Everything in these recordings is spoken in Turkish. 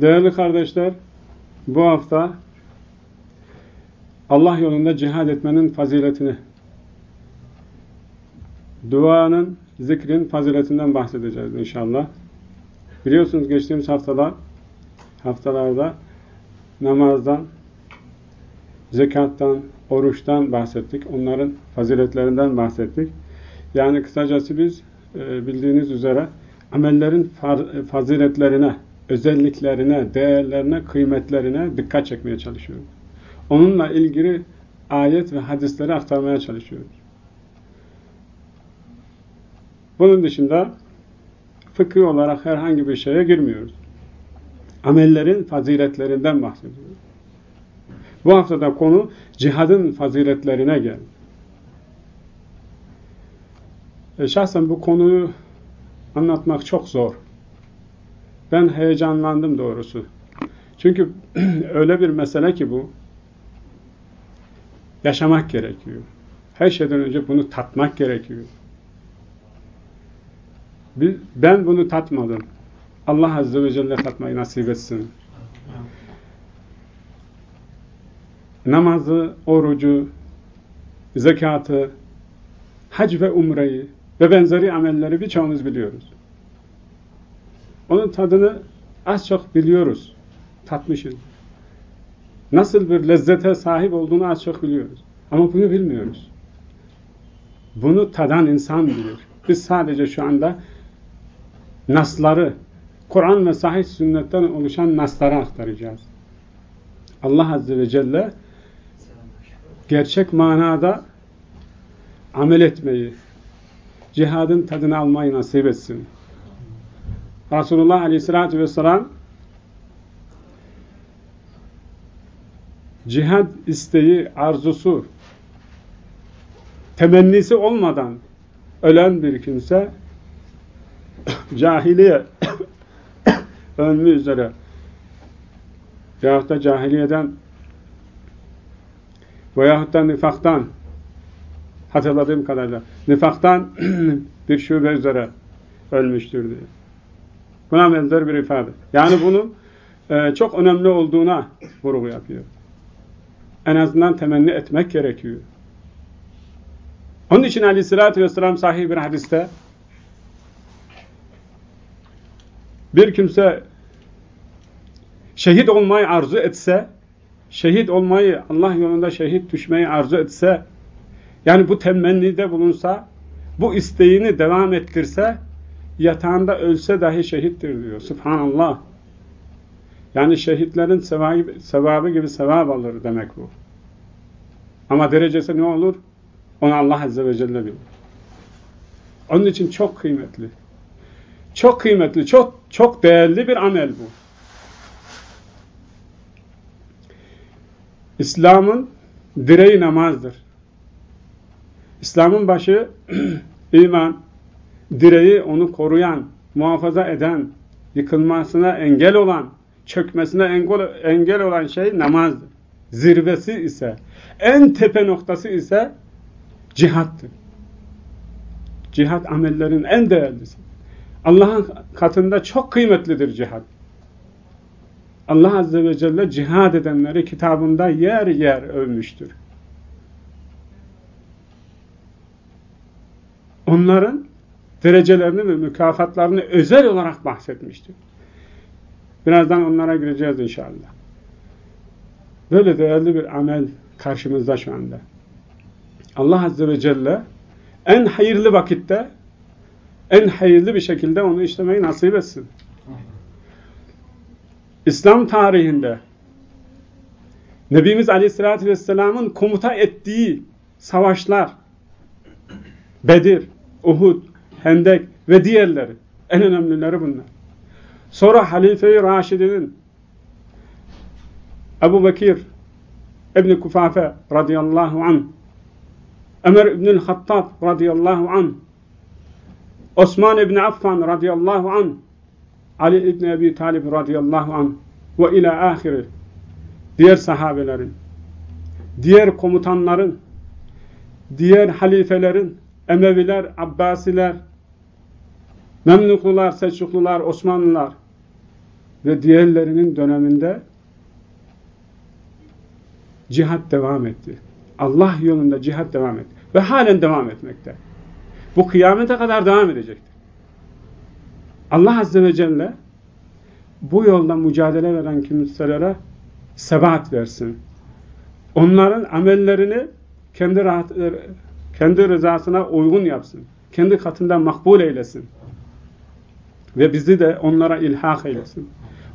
Değerli kardeşler, bu hafta Allah yolunda cihad etmenin faziletini, duanın, zikrin faziletinden bahsedeceğiz inşallah. Biliyorsunuz geçtiğimiz haftalar, haftalarda namazdan, zekattan, oruçtan bahsettik. Onların faziletlerinden bahsettik. Yani kısacası biz bildiğiniz üzere amellerin faziletlerine, özelliklerine, değerlerine, kıymetlerine dikkat çekmeye çalışıyoruz. Onunla ilgili ayet ve hadisleri aktarmaya çalışıyoruz. Bunun dışında fıkıh olarak herhangi bir şeye girmiyoruz. Amellerin faziletlerinden bahsediyoruz. Bu haftada konu cihadın faziletlerine geldi. E şahsen bu konuyu anlatmak çok zor. Ben heyecanlandım doğrusu. Çünkü öyle bir mesele ki bu, yaşamak gerekiyor. Her şeyden önce bunu tatmak gerekiyor. Ben bunu tatmadım. Allah Azze ve Celle tatmayı nasip etsin. Namazı, orucu, zekatı, hac ve umreyi ve benzeri amelleri birçoğumuz biliyoruz. Onun tadını az çok biliyoruz. Tatmışız. Nasıl bir lezzete sahip olduğunu az çok biliyoruz. Ama bunu bilmiyoruz. Bunu tadan insan bilir. Biz sadece şu anda nasları, Kur'an ve sahih sünnetten oluşan nasları aktaracağız. Allah Azze ve Celle gerçek manada amel etmeyi, cihadın tadını almayı nasip etsin. Resulullah Aleyhisselatü Vesselam cihad isteği, arzusu, temennisi olmadan ölen bir kimse cahiliye ölmü üzere yahut da cahiliyeden veyahut da nifaktan hatırladığım kadarıyla nifaktan bir şube üzere ölmüştür diye. Buna benzer bir ifade. Yani bunun e, çok önemli olduğuna vurgu yapıyor. En azından temenni etmek gerekiyor. Onun için aleyhissalatü vesselam sahih bir hadiste bir kimse şehit olmayı arzu etse, şehit olmayı, Allah yolunda şehit düşmeyi arzu etse, yani bu temennide bulunsa, bu isteğini devam ettirse, yatağında ölse dahi şehittir diyor. Subhanallah. Yani şehitlerin sevabı, sevabı gibi sevap alır demek bu. Ama derecesi ne olur? Onu Allah Azze ve Celle bilir. Onun için çok kıymetli. Çok kıymetli, çok çok değerli bir amel bu. İslam'ın direği namazdır. İslam'ın başı iman, direği onu koruyan, muhafaza eden, yıkılmasına engel olan, çökmesine engel, olan şey namazdır. Zirvesi ise, en tepe noktası ise cihattır. Cihat amellerin en değerlisi. Allah'ın katında çok kıymetlidir cihat. Allah Azze ve Celle cihad edenleri kitabında yer yer övmüştür. Onların derecelerini ve mükafatlarını özel olarak bahsetmiştir. Birazdan onlara gireceğiz inşallah. Böyle değerli bir amel karşımızda şu anda. Allah Azze ve Celle en hayırlı vakitte en hayırlı bir şekilde onu işlemeyi nasip etsin. İslam tarihinde Nebimiz Aleyhisselatü Vesselam'ın komuta ettiği savaşlar Bedir, Uhud, Hendek ve diğerleri en önemlileri bunlar. Sonra Halife-i Raşidinin Ebu Bekir İbni Kufafe radıyallahu anh Ömer İbnül Hattab radıyallahu anh Osman İbni Affan radıyallahu anh Ali İbni Ebi Talib radıyallahu anh ve ila ahiri diğer sahabelerin diğer komutanların diğer halifelerin Emeviler, Abbasiler Memluklular, Selçuklular, Osmanlılar ve diğerlerinin döneminde cihat devam etti. Allah yolunda cihat devam etti. Ve halen devam etmekte. Bu kıyamete kadar devam edecektir. Allah Azze ve Celle bu yolda mücadele veren kimselere sebat versin. Onların amellerini kendi rahat, kendi rızasına uygun yapsın. Kendi katında makbul eylesin. Ve bizi de onlara ilhak eylesin.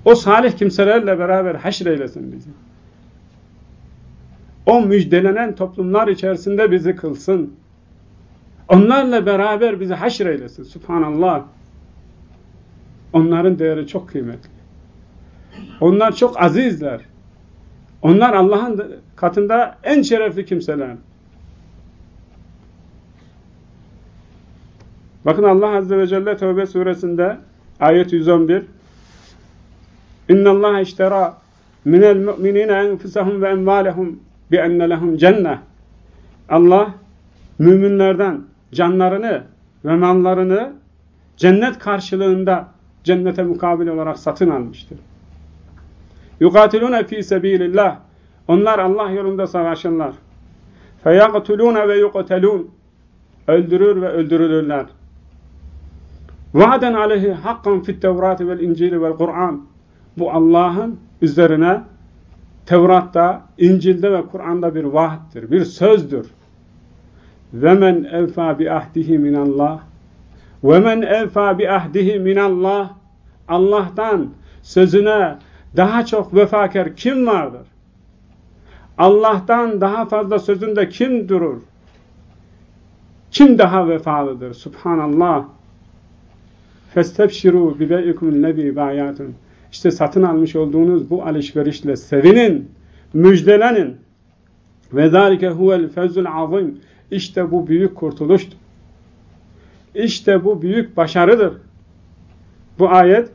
O salih kimselerle beraber haşr eylesin bizi. O müjdelenen toplumlar içerisinde bizi kılsın. Onlarla beraber bizi haşr eylesin. Subhanallah. Onların değeri çok kıymetli. Onlar çok azizler. Onlar Allah'ın katında en şerefli kimseler. Bakın Allah Azze ve Celle Tevbe suresinde ayet 111 İnna Allah iştera minel mu'minine enfusahum ve envalehum bi enne lehum cenne Allah müminlerden canlarını ve mallarını cennet karşılığında cennete mukabil olarak satın almıştır. Yukatilune fi sebilillah onlar Allah yolunda savaşırlar. Feyaktulune ve yuqtelun öldürür ve öldürülürler. Vaaden aleyhi hakkan fit tevrati vel incili vel Kur'an. Bu Allah'ın üzerine Tevrat'ta, İncil'de ve Kur'an'da bir vaattir, bir sözdür. Ve men evfa bi ahdihi minallah. Ve men evfa bi ahdihi minallah. Allah'tan sözüne daha çok vefakar kim vardır? Allah'tan daha fazla sözünde kim durur? Kim daha vefalıdır? Subhanallah. فَاسْتَبْشِرُوا بِبَيْئِكُمُ الَّذ۪ي بَايَاتٌ İşte satın almış olduğunuz bu alışverişle sevinin, müjdelenin. وَذَٰلِكَ هُوَ الْفَوْزُ الْعَظِيمِ İşte bu büyük kurtuluştur. İşte bu büyük başarıdır. Bu ayet,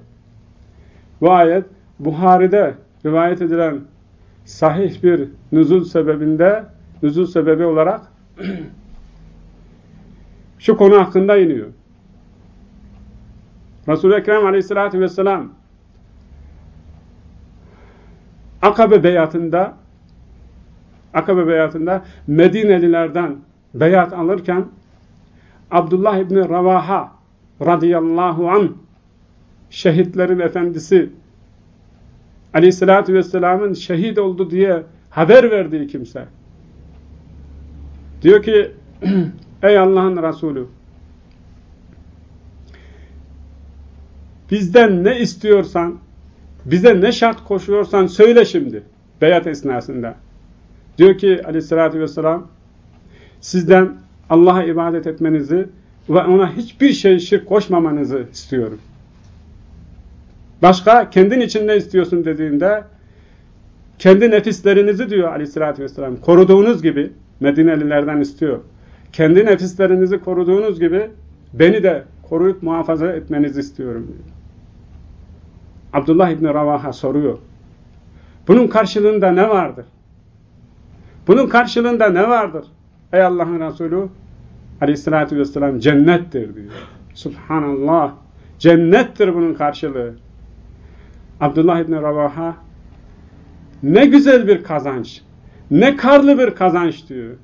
bu ayet Buhari'de rivayet edilen sahih bir nüzul sebebinde, nüzul sebebi olarak şu konu hakkında iniyor. Resul-i Ekrem aleyhissalatü vesselam Akabe beyatında Akabe beyatında Medinelilerden beyat alırken Abdullah İbni Ravaha radıyallahu an şehitlerin efendisi aleyhissalatü vesselamın şehit oldu diye haber verdiği kimse. Diyor ki ey Allah'ın Resulü bizden ne istiyorsan, bize ne şart koşuyorsan söyle şimdi beyat esnasında. Diyor ki aleyhissalatü vesselam sizden Allah'a ibadet etmenizi ve ona hiçbir şey şirk koşmamanızı istiyorum. Başka kendin için ne istiyorsun dediğinde kendi nefislerinizi diyor aleyhissalatü vesselam koruduğunuz gibi Medinelilerden istiyor. Kendi nefislerinizi koruduğunuz gibi beni de koruyup muhafaza etmenizi istiyorum diyor. Abdullah İbni Ravaha soruyor. Bunun karşılığında ne vardır? Bunun karşılığında ne vardır? Ey Allah'ın Resulü aleyhissalatü vesselam cennettir diyor. Subhanallah. Cennettir bunun karşılığı. Abdullah İbni Ravaha ne güzel bir kazanç. Ne karlı bir kazanç diyor.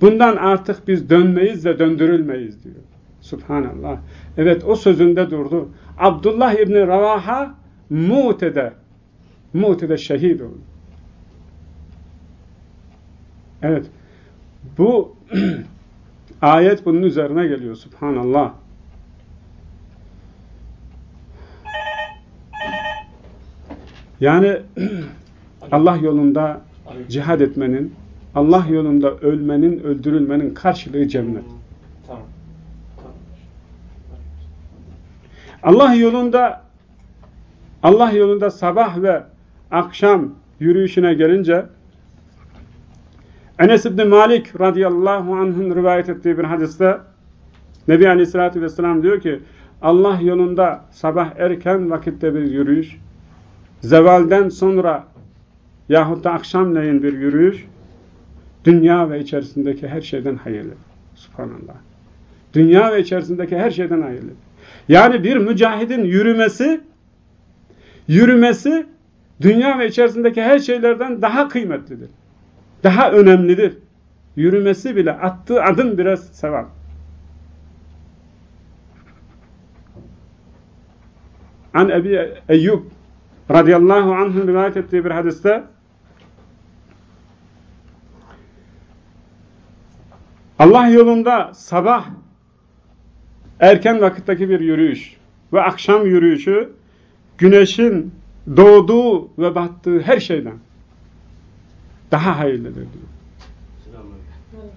Bundan artık biz dönmeyiz ve döndürülmeyiz diyor. Subhanallah. Evet o sözünde durdu. Abdullah İbni Ravaha Mu'tede. Mu'tede şehit olur. Evet. Bu ayet bunun üzerine geliyor. Subhanallah. Yani Allah yolunda cihad etmenin, Allah yolunda ölmenin, öldürülmenin karşılığı cennet. Allah yolunda Allah yolunda sabah ve akşam yürüyüşüne gelince Enes İbni Malik radıyallahu anh'ın rivayet ettiği bir hadiste Nebi Aleyhisselatü Vesselam diyor ki Allah yolunda sabah erken vakitte bir yürüyüş zevalden sonra yahut da akşamleyin bir yürüyüş dünya ve içerisindeki her şeyden hayırlı. Subhanallah. Dünya ve içerisindeki her şeyden hayırlı. Yani bir mücahidin yürümesi yürümesi dünya ve içerisindeki her şeylerden daha kıymetlidir. Daha önemlidir. Yürümesi bile, attığı adım biraz sevap. An Ebi Eyyub radıyallahu anh'ın rivayet ettiği bir hadiste Allah yolunda sabah erken vakitteki bir yürüyüş ve akşam yürüyüşü güneşin doğduğu ve battığı her şeyden daha hayırlıdır diyor.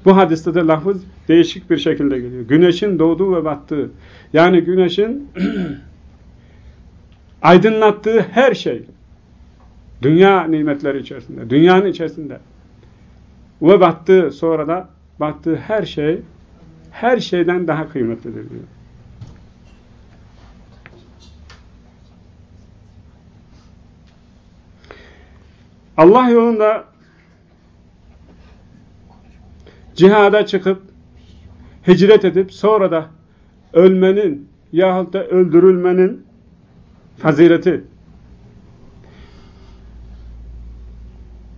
Bu hadiste de lafız değişik bir şekilde geliyor. Güneşin doğduğu ve battığı. Yani güneşin aydınlattığı her şey. Dünya nimetleri içerisinde, dünyanın içerisinde. Ve battığı sonra da battığı her şey her şeyden daha kıymetlidir diyor. Allah yolunda cihada çıkıp hicret edip sonra da ölmenin yahut da öldürülmenin fazileti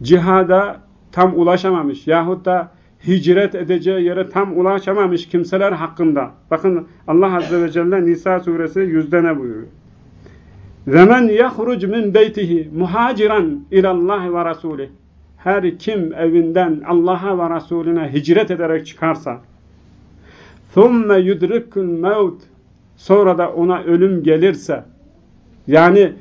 cihada tam ulaşamamış yahut da hicret edeceği yere tam ulaşamamış kimseler hakkında. Bakın Allah Azze ve Celle Nisa suresi yüzde ne buyuruyor? وَمَنْ يَخْرُجْ مِنْ بَيْتِهِ مُهَاجِرًا اِلَى اللّٰهِ وَرَسُولِهِ Her kim evinden Allah'a ve Resulüne hicret ederek çıkarsa ثُمَّ يُدْرِكُ الْمَوْتِ Sonra da ona ölüm gelirse yani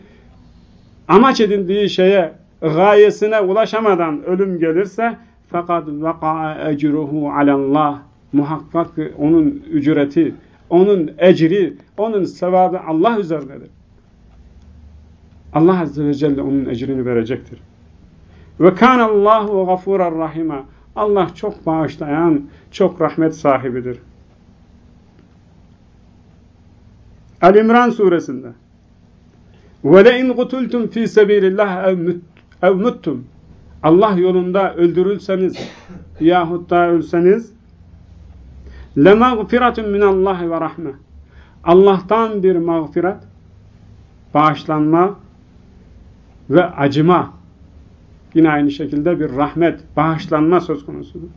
amaç edindiği şeye gayesine ulaşamadan ölüm gelirse fakat vaka ecruhu alallah muhakkak onun ücreti, onun ecri, onun sevabı Allah üzerindedir. Allah Azze ve Celle onun ecrini verecektir. Ve kânallâhu gafûrar rahima. Allah çok bağışlayan, çok rahmet sahibidir. El-İmran suresinde وَلَاِنْ قُتُلْتُمْ ف۪ي سَب۪يلِ اللّٰهِ اَوْ مُتْتُمْ Allah yolunda öldürülseniz yahut da ölseniz لَمَغْفِرَةٌ مِنَ اللّٰهِ وَرَحْمَةٌ Allah'tan bir mağfiret, bağışlanma ve acıma yine aynı şekilde bir rahmet, bağışlanma söz konusudur.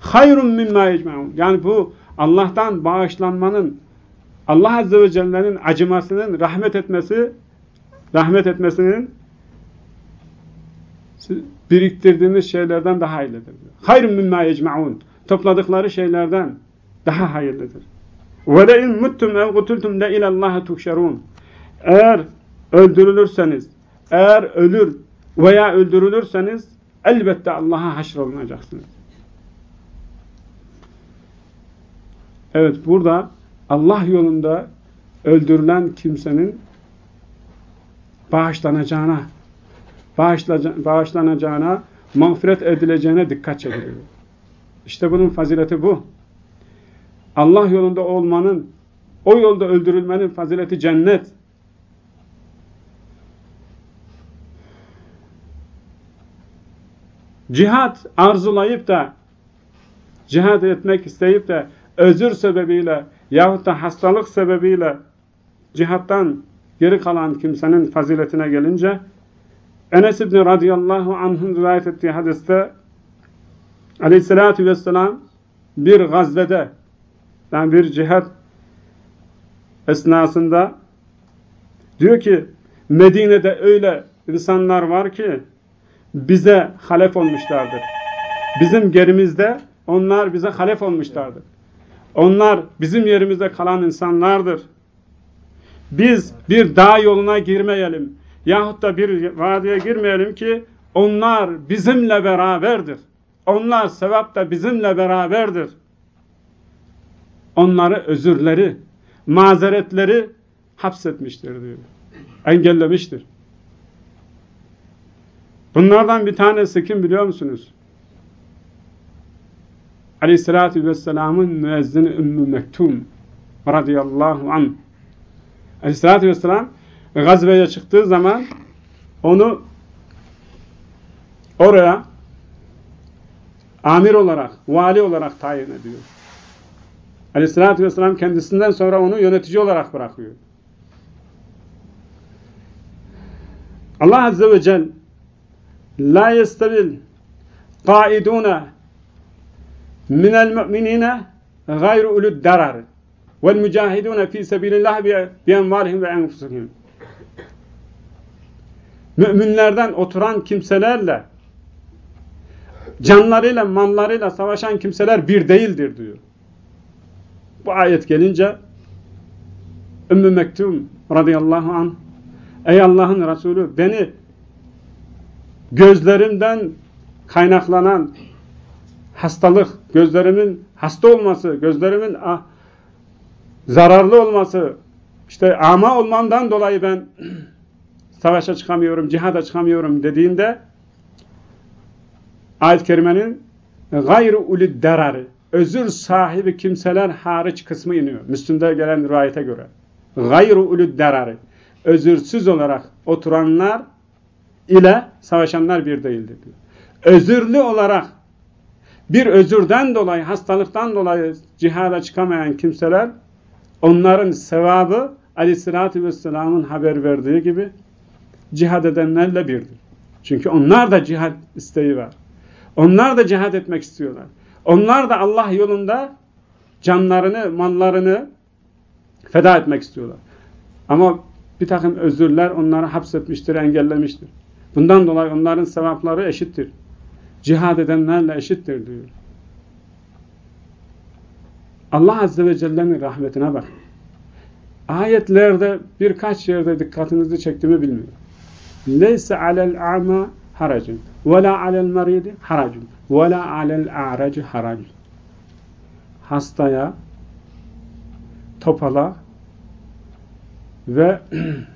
Hayrun mimma yecmaun. Yani bu Allah'tan bağışlanmanın Allah Azze ve Celle'nin acımasının rahmet etmesi rahmet etmesinin biriktirdiğiniz şeylerden daha hayırlıdır. Hayrun mimma yecmaun. Topladıkları şeylerden daha hayırlıdır. Ve le in muttum ev kutultum le ilallahi tuhşerun. Eğer öldürülürseniz, eğer ölür veya öldürülürseniz elbette Allah'a haşrolunacaksınız. Evet burada Allah yolunda öldürülen kimsenin bağışlanacağına bağışlanacağına, mağfiret edileceğine dikkat çekiliyor. İşte bunun fazileti bu. Allah yolunda olmanın, o yolda öldürülmenin fazileti cennet. Cihat arzulayıp da, cihad etmek isteyip de özür sebebiyle yahut da hastalık sebebiyle cihattan geri kalan kimsenin faziletine gelince Enes İbni radıyallahu anh'ın rivayet ettiği hadiste aleyhissalatü vesselam bir gazvede yani bir cihat esnasında diyor ki Medine'de öyle insanlar var ki bize halef olmuşlardır. Bizim gerimizde onlar bize halef olmuşlardır. Onlar bizim yerimizde kalan insanlardır. Biz bir dağ yoluna girmeyelim. Yahut da bir vadiye girmeyelim ki onlar bizimle beraberdir. Onlar sevapta bizimle beraberdir. Onları özürleri, mazeretleri hapsetmiştir diyor. Engellemiştir. Bunlardan bir tanesi kim biliyor musunuz? Aleyhissalatü Vesselam'ın müezzini Ümmü Mektum radıyallahu anh. Aleyhissalatü Vesselam gazveye çıktığı zaman onu oraya amir olarak, vali olarak tayin ediyor. Aleyhissalatü Vesselam kendisinden sonra onu yönetici olarak bırakıyor. Allah Azze ve Celle La yestevil qaiduna minel mu'minine gayru ulud darar vel mücahidune fi sebilillah bi envalihim ve enfusihim Müminlerden oturan kimselerle canlarıyla, mallarıyla savaşan kimseler bir değildir diyor. Bu ayet gelince Ümmü Mektum radıyallahu anh Ey Allah'ın Resulü beni gözlerimden kaynaklanan hastalık, gözlerimin hasta olması, gözlerimin ah, zararlı olması, işte ama olmamdan dolayı ben savaşa çıkamıyorum, cihada çıkamıyorum dediğinde ayet-i kerimenin gayrı ulid derarı özür sahibi kimseler hariç kısmı iniyor. Müslüm'de gelen rivayete göre. Gayrı ulid derarı özürsüz olarak oturanlar ile savaşanlar bir değildir diyor. Özürlü olarak bir özürden dolayı, hastalıktan dolayı cihada çıkamayan kimseler onların sevabı aleyhissalatü vesselamın haber verdiği gibi cihad edenlerle birdir. Çünkü onlar da cihad isteği var. Onlar da cihad etmek istiyorlar. Onlar da Allah yolunda canlarını, mallarını feda etmek istiyorlar. Ama bir takım özürler onları hapsetmiştir, engellemiştir. Bundan dolayı onların sevapları eşittir. Cihad edenlerle eşittir diyor. Allah Azze ve Celle'nin rahmetine bak. Ayetlerde birkaç yerde dikkatinizi çektiğimi bilmiyorum. Leyse alel a'ma haracun ve la alel meridi haracun ve la alel a'raci haracun. Hastaya, topala ve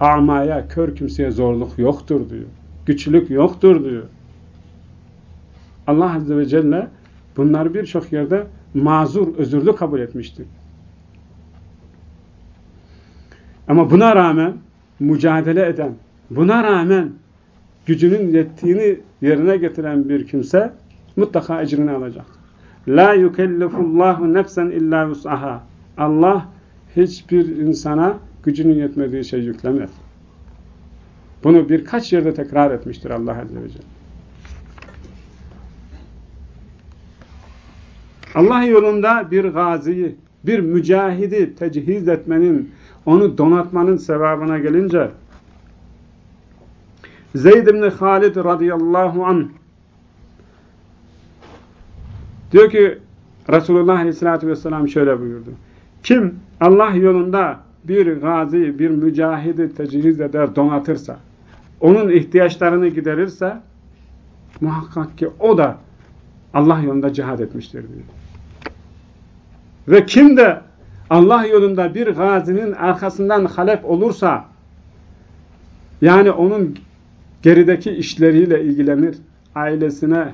amaya, kör kimseye zorluk yoktur diyor. Güçlük yoktur diyor. Allah Azze ve Celle bunları birçok yerde mazur, özürlü kabul etmiştir. Ama buna rağmen mücadele eden, buna rağmen gücünün yettiğini yerine getiren bir kimse mutlaka ecrini alacak. La yukellifullahu nefsen illa vus'aha. Allah hiçbir insana gücünün yetmediği şey yüklemez. Bunu birkaç yerde tekrar etmiştir Allah Azze ve Celle. Allah yolunda bir gaziyi, bir mücahidi tecihiz etmenin, onu donatmanın sevabına gelince Zeyd ibn Halid radıyallahu an diyor ki Resulullah aleyhissalatü vesselam şöyle buyurdu. Kim Allah yolunda bir gazi, bir mücahidi tecihiz eder, donatırsa, onun ihtiyaçlarını giderirse, muhakkak ki o da Allah yolunda cihad etmiştir diyor. Ve kim de Allah yolunda bir gazinin arkasından halep olursa, yani onun gerideki işleriyle ilgilenir, ailesine,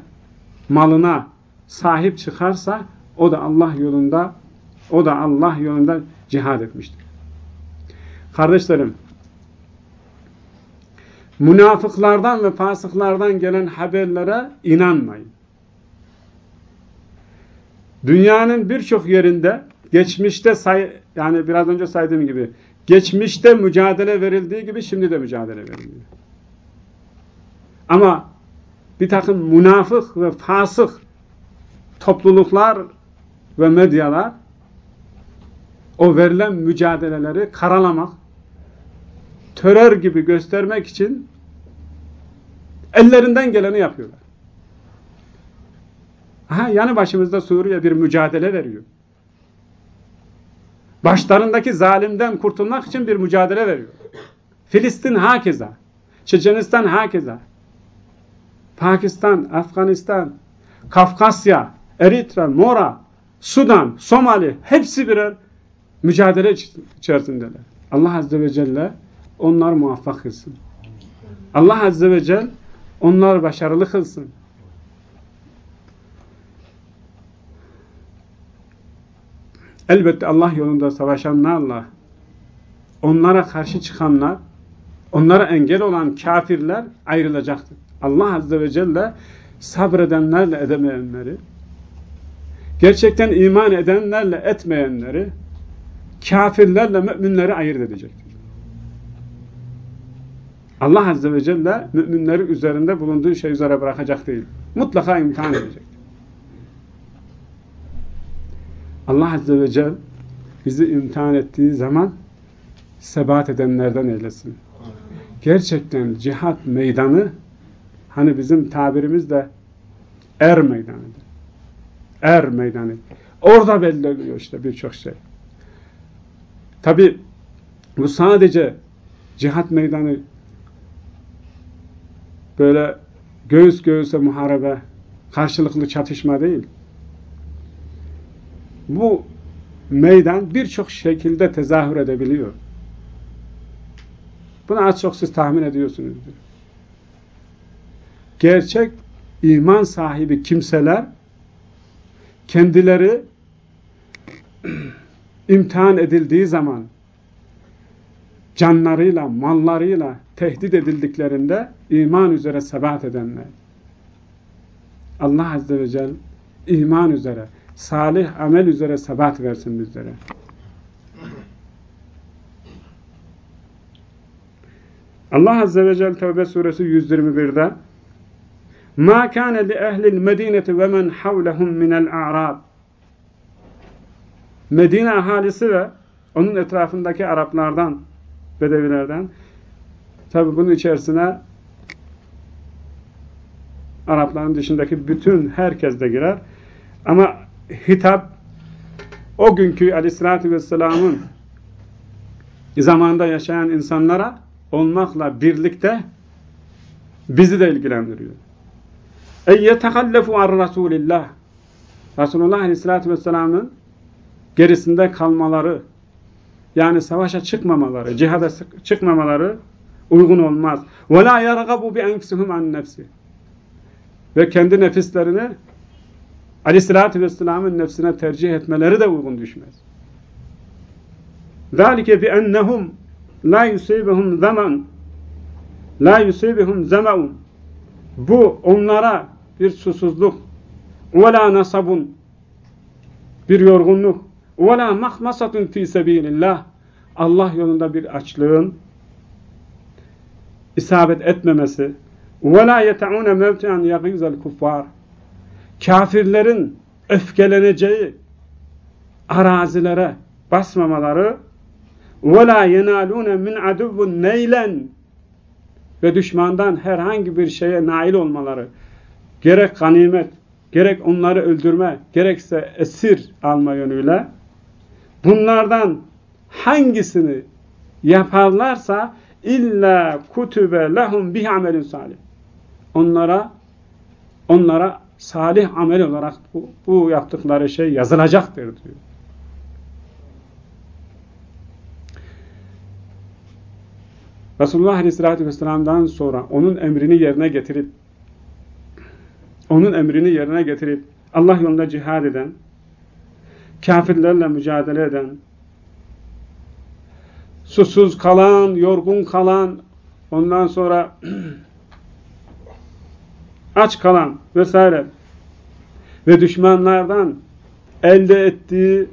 malına sahip çıkarsa, o da Allah yolunda, o da Allah yolunda cihad etmiştir. Kardeşlerim, münafıklardan ve fasıklardan gelen haberlere inanmayın. Dünyanın birçok yerinde geçmişte say yani biraz önce saydığım gibi geçmişte mücadele verildiği gibi şimdi de mücadele veriliyor. Ama bir takım münafık ve fasık topluluklar ve medyalar o verilen mücadeleleri karalamak, terör gibi göstermek için ellerinden geleni yapıyorlar. Ha, yanı başımızda Suriye bir mücadele veriyor. Başlarındaki zalimden kurtulmak için bir mücadele veriyor. Filistin hakeza. Çeçenistan hakeza. Pakistan, Afganistan, Kafkasya, Eritre, Mora, Sudan, Somali hepsi birer mücadele içerisindeler. Allah Azze ve Celle onlar muvaffak kılsın. Allah Azze ve Celle onlar başarılı kılsın. Elbette Allah yolunda savaşanlarla onlara karşı çıkanlar, onlara engel olan kafirler ayrılacaktır. Allah Azze ve Celle sabredenlerle edemeyenleri, gerçekten iman edenlerle etmeyenleri, kafirlerle müminleri ayırt edecektir. Allah Azze ve Celle müminleri üzerinde bulunduğu şey üzere bırakacak değil. Mutlaka imtihan edecek. Allah Azze ve Celle bizi imtihan ettiği zaman sebat edenlerden eylesin. Gerçekten cihat meydanı hani bizim tabirimizde er meydanıdır. Er meydanı. Orada belli oluyor işte birçok şey. Tabi bu sadece cihat meydanı böyle göğüs göğüse muharebe, karşılıklı çatışma değil. Bu meydan birçok şekilde tezahür edebiliyor. Bunu az çok siz tahmin ediyorsunuzdur. Gerçek iman sahibi kimseler kendileri imtihan edildiği zaman canlarıyla, mallarıyla tehdit edildiklerinde iman üzere sebat edenler. Allah Azze ve Celle iman üzere, salih amel üzere sebat versin bizlere. Allah Azze ve Celle Tevbe suresi 121'de مَا كَانَ لِأَهْلِ الْمَد۪ينَةِ وَمَنْ حَوْلَهُمْ مِنَ الْاَعْرَابِ Medine ahalisi ve onun etrafındaki Araplardan, Bedevilerden tabi bunun içerisine Arapların dışındaki bütün herkes de girer. Ama hitap o günkü aleyhissalatü vesselamın zamanında yaşayan insanlara olmakla birlikte bizi de ilgilendiriyor. Ey yetehallefu ar Rasulillah Resulullah Aleyhisselatü Vesselam'ın gerisinde kalmaları yani savaşa çıkmamaları, cihada çıkmamaları uygun olmaz. وَلَا يَرْغَبُ بِاَنْفِسِهُمْ عَنْ nefsi Ve kendi nefislerini Aleyhisselatü Vesselam'ın nefsine tercih etmeleri de uygun düşmez. ذَٰلِكَ بِأَنَّهُمْ la yusibihum zaman la yusibihum zamun bu onlara bir susuzluk ve la nasabun bir yorgunluk ve la mahmasatun fi sebilillah Allah yolunda bir açlığın isabet etmemesi ve la yet'une mevti'an yagizal kuffar kafirlerin öfkeleneceği arazilere basmamaları وَلَا يَنَالُونَ مِنْ عَدُوٌ نَيْلًا Ve düşmandan herhangi bir şeye nail olmaları, gerek ganimet, gerek onları öldürme, gerekse esir alma yönüyle, bunlardan hangisini yaparlarsa illa kutube lehum bih amelin salih. Onlara onlara salih amel olarak bu, bu yaptıkları şey yazılacaktır diyor. Resulullah Aleyhisselatü Vesselam'dan sonra onun emrini yerine getirip onun emrini yerine getirip Allah yolunda cihad eden, kafirlerle mücadele eden, susuz kalan, yorgun kalan, ondan sonra aç kalan vesaire ve düşmanlardan elde ettiği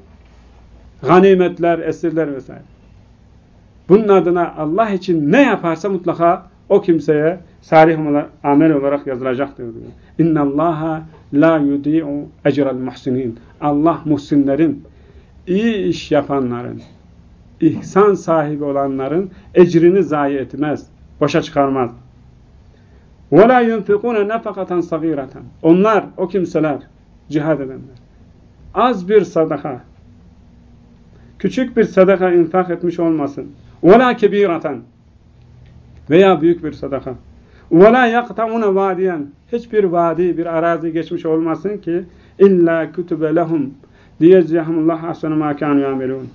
ganimetler, esirler vesaire. Bunun adına Allah için ne yaparsa mutlaka o kimseye salih amel olarak yazılacaktır diyor. İnna Allaha la yudi'u ecrel muhsinin. Allah muhsinlerin, iyi iş yapanların, ihsan sahibi olanların ecrini zayi etmez. Boşa çıkarmaz. وَلَا يُنْفِقُونَ نَفَقَةً صَغِيرَةً Onlar, o kimseler, cihad edenler, az bir sadaka, küçük bir sadaka infak etmiş olmasın. وَلَا كَب۪يرَةً Veya büyük bir sadaka. وَلَا يَقْتَعُونَ وَادِيًا Hiçbir vadi, bir arazi geçmiş olmasın ki illa kütübe lehum diyeceğimullah ahsenu ma kanu yamelun.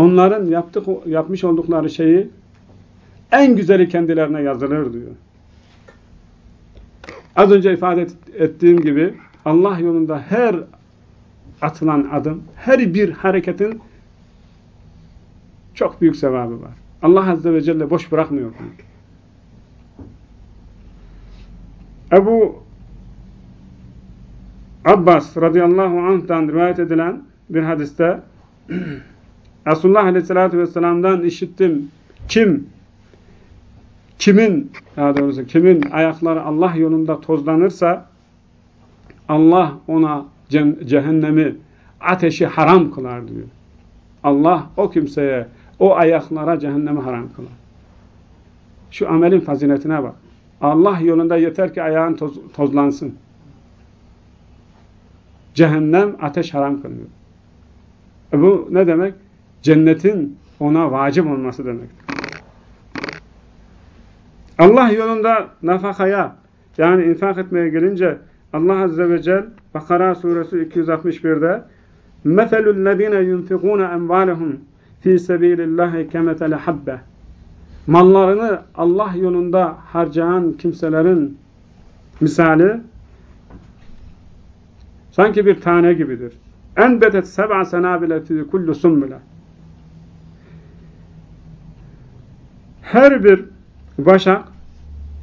Onların yaptık, yapmış oldukları şeyi en güzeli kendilerine yazılır diyor. Az önce ifade ettiğim gibi Allah yolunda her atılan adım, her bir hareketin çok büyük sevabı var. Allah Azze ve Celle boş bırakmıyor. Ebu Abbas radıyallahu anh'tan rivayet edilen bir hadiste Resulullah aleyhissalatü vesselam'dan işittim. Kim kimin daha doğrusu kimin ayakları Allah yolunda tozlanırsa Allah ona cehennemi ateşi haram kılar diyor. Allah o kimseye o ayaklara cehennemi haram kılar. Şu amelin faziletine bak. Allah yolunda yeter ki ayağın toz, tozlansın. Cehennem ateş haram kılıyor. E bu ne demek? Cennetin ona vacip olması demek. Allah yolunda nafakaya yani infak etmeye gelince Allah Azze ve Celle Bakara suresi 261'de مَثَلُ الَّذ۪ينَ يُنْفِقُونَ اَنْوَالَهُمْ ف۪ي سَب۪يلِ اللّٰهِ كَمَثَلَ حَبَّةً Mallarını Allah yolunda harcayan kimselerin misali sanki bir tane gibidir. Enbetet seb'a senabile fi kullu summule. Her bir başak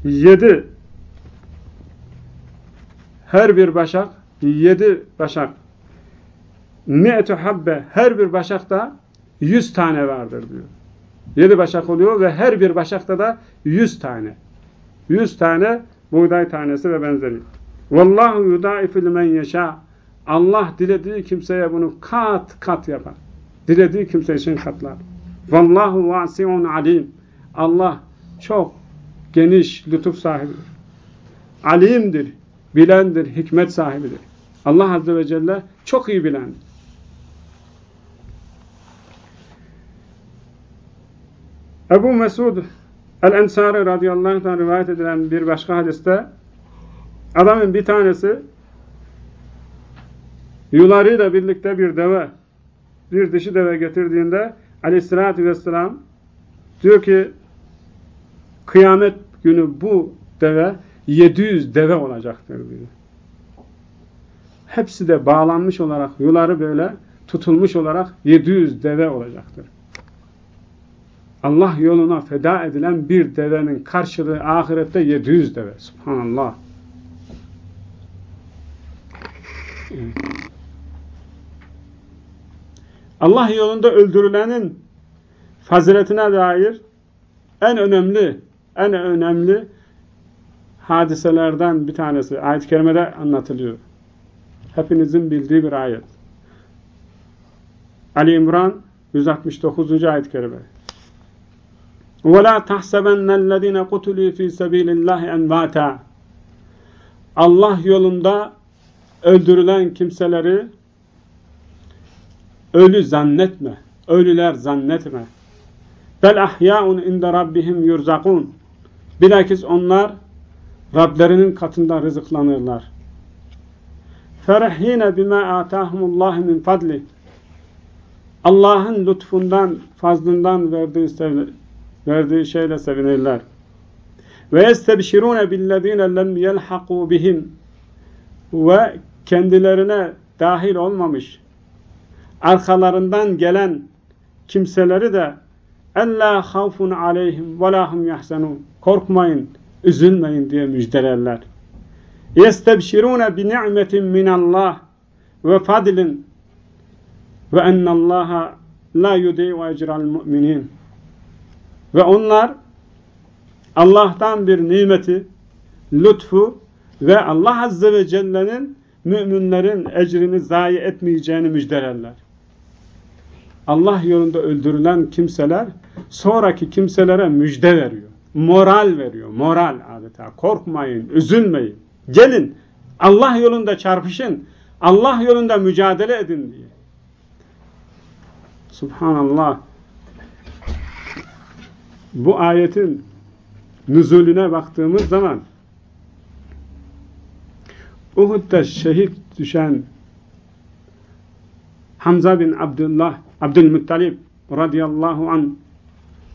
yedi her bir başak yedi başak mi'tu habbe her bir başakta yüz tane vardır diyor. Yedi başak oluyor ve her bir başakta da yüz tane. Yüz tane buğday tanesi ve benzeri. Vallahu yudaifu limen yeşâ. Allah dilediği kimseye bunu kat kat yapar. Dilediği kimse için katlar. Vallahu vasi'un alim. Allah çok geniş lütuf sahibidir. Alimdir, bilendir, hikmet sahibidir. Allah Azze ve Celle çok iyi bilendir. Ebu Mesud el-Ensari radıyallahu anh rivayet edilen bir başka hadiste adamın bir tanesi yularıyla birlikte bir deve bir dişi deve getirdiğinde aleyhissalatü vesselam diyor ki kıyamet günü bu deve 700 deve olacaktır diyor. Hepsi de bağlanmış olarak yuları böyle tutulmuş olarak 700 deve olacaktır. Allah yoluna feda edilen bir devenin karşılığı ahirette 700 deve. Subhanallah. Allah yolunda öldürülenin faziletine dair en önemli en önemli hadiselerden bir tanesi. Ayet-i Kerime'de anlatılıyor. Hepinizin bildiği bir ayet. Ali İmran 169. ayet-i kerime. وَلَا تَحْسَبَنَّ الَّذ۪ينَ قُتُلُوا ف۪ي سَب۪يلِ اللّٰهِ اَنْوَاتًا Allah yolunda öldürülen kimseleri ölü zannetme. Ölüler zannetme. Bel ahya'un inde rabbihim yurzakun. Bilakis onlar Rablerinin katında rızıklanırlar. Ferahine bima atahumullah min fadli. Allah'ın lütfundan, fazlından verdiği verdiği şeyle sevinirler. Ve yestebşirune billezine lem yelhaku bihim ve kendilerine dahil olmamış arkalarından gelen kimseleri de ella havfun aleyhim ve lahum yahsenun korkmayın, üzülmeyin diye müjdelerler. Bi ni'metin minallah ve fadlin ve ennallaha la yudi'u ecral mu'minin ve onlar Allah'tan bir nimeti, lütfu ve Allah Azze ve Celle'nin müminlerin ecrini zayi etmeyeceğini müjdelerler. Allah yolunda öldürülen kimseler sonraki kimselere müjde veriyor. Moral veriyor. Moral adeta. Korkmayın, üzülmeyin. Gelin Allah yolunda çarpışın. Allah yolunda mücadele edin diye. Subhanallah. Bu ayetin nüzulüne baktığımız zaman Uhud'da şehit düşen Hamza bin Abdullah Abdülmuttalib radıyallahu an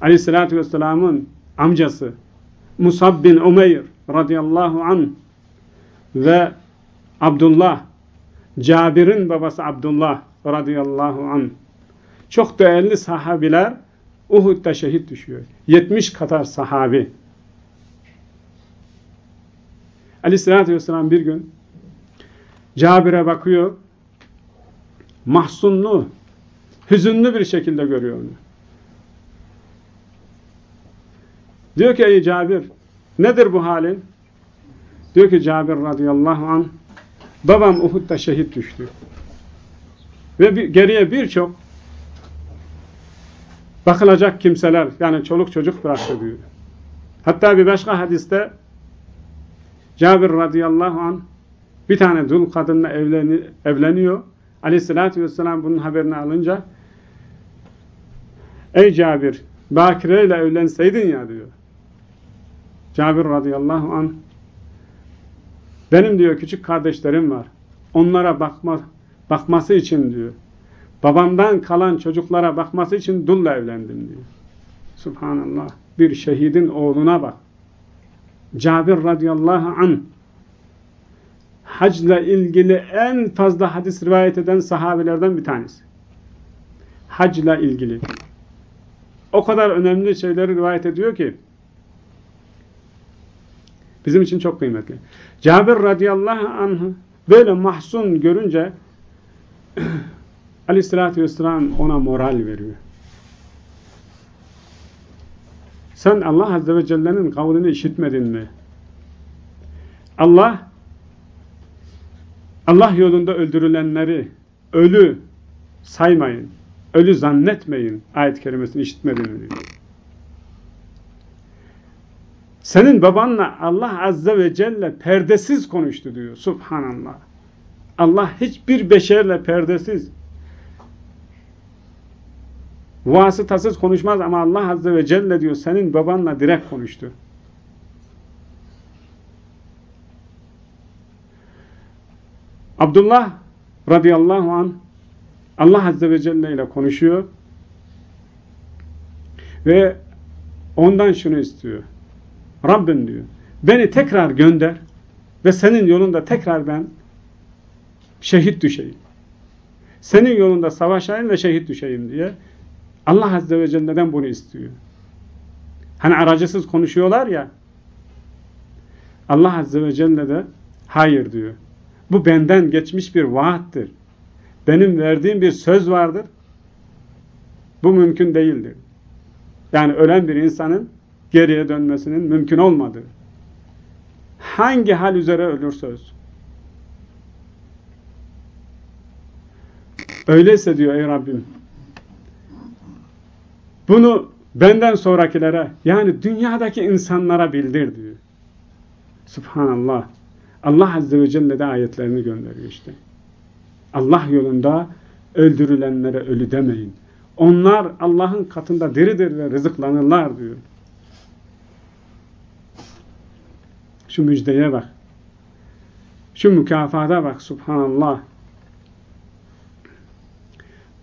aleyhissalatü vesselamın amcası Musab bin Umeyr radıyallahu an ve Abdullah Cabir'in babası Abdullah radıyallahu an çok değerli sahabiler Uhud'da şehit düşüyor. 70 kadar sahabi. Aleyhissalatü vesselam bir gün Cabir'e bakıyor mahzunlu, hüzünlü bir şekilde görüyor onu. Diyor ki ey Cabir, nedir bu halin? Diyor ki Cabir radıyallahu an, babam Uhud'da şehit düştü. Ve bir, geriye birçok bakılacak kimseler, yani çoluk çocuk bıraktı diyor. Hatta bir başka hadiste Cabir radıyallahu an bir tane dul kadınla evleni, evleniyor. Aleyhissalatü vesselam bunun haberini alınca Ey Cabir Bakire ile evlenseydin ya diyor. Cabir radıyallahu an benim diyor küçük kardeşlerim var. Onlara bakma, bakması için diyor. Babamdan kalan çocuklara bakması için dulla evlendim diyor. Subhanallah. Bir şehidin oğluna bak. Cabir radıyallahu an hacla ilgili en fazla hadis rivayet eden sahabelerden bir tanesi. Hacla ilgili. O kadar önemli şeyleri rivayet ediyor ki bizim için çok kıymetli. Cabir radıyallahu anh böyle mahzun görünce aleyhissalatü vesselam ona moral veriyor. Sen Allah Azze ve Celle'nin kavlini işitmedin mi? Allah Allah yolunda öldürülenleri ölü saymayın, ölü zannetmeyin ayet kerimesini işitmedin diyor. Senin babanla Allah Azze ve Celle perdesiz konuştu diyor. Subhanallah. Allah hiçbir beşerle perdesiz, vasıtasız konuşmaz ama Allah Azze ve Celle diyor senin babanla direkt konuştu. Abdullah radıyallahu an Allah Azze ve Celle ile konuşuyor ve ondan şunu istiyor. Rabbim diyor, beni tekrar gönder ve senin yolunda tekrar ben şehit düşeyim. Senin yolunda savaşayım ve şehit düşeyim diye Allah Azze ve Celle'den bunu istiyor. Hani aracısız konuşuyorlar ya Allah Azze ve Celle de hayır diyor. Bu benden geçmiş bir vaattir. Benim verdiğim bir söz vardır. Bu mümkün değildir. Yani ölen bir insanın geriye dönmesinin mümkün olmadığı. Hangi hal üzere ölürse ölsün. Öyleyse diyor ey Rabbim bunu benden sonrakilere yani dünyadaki insanlara bildir diyor. Subhanallah. Allah Azze ve Celle de ayetlerini gönderiyor işte. Allah yolunda öldürülenlere ölü demeyin. Onlar Allah'ın katında diridir ve rızıklanırlar diyor. Şu müjdeye bak. Şu mükafata bak. Subhanallah.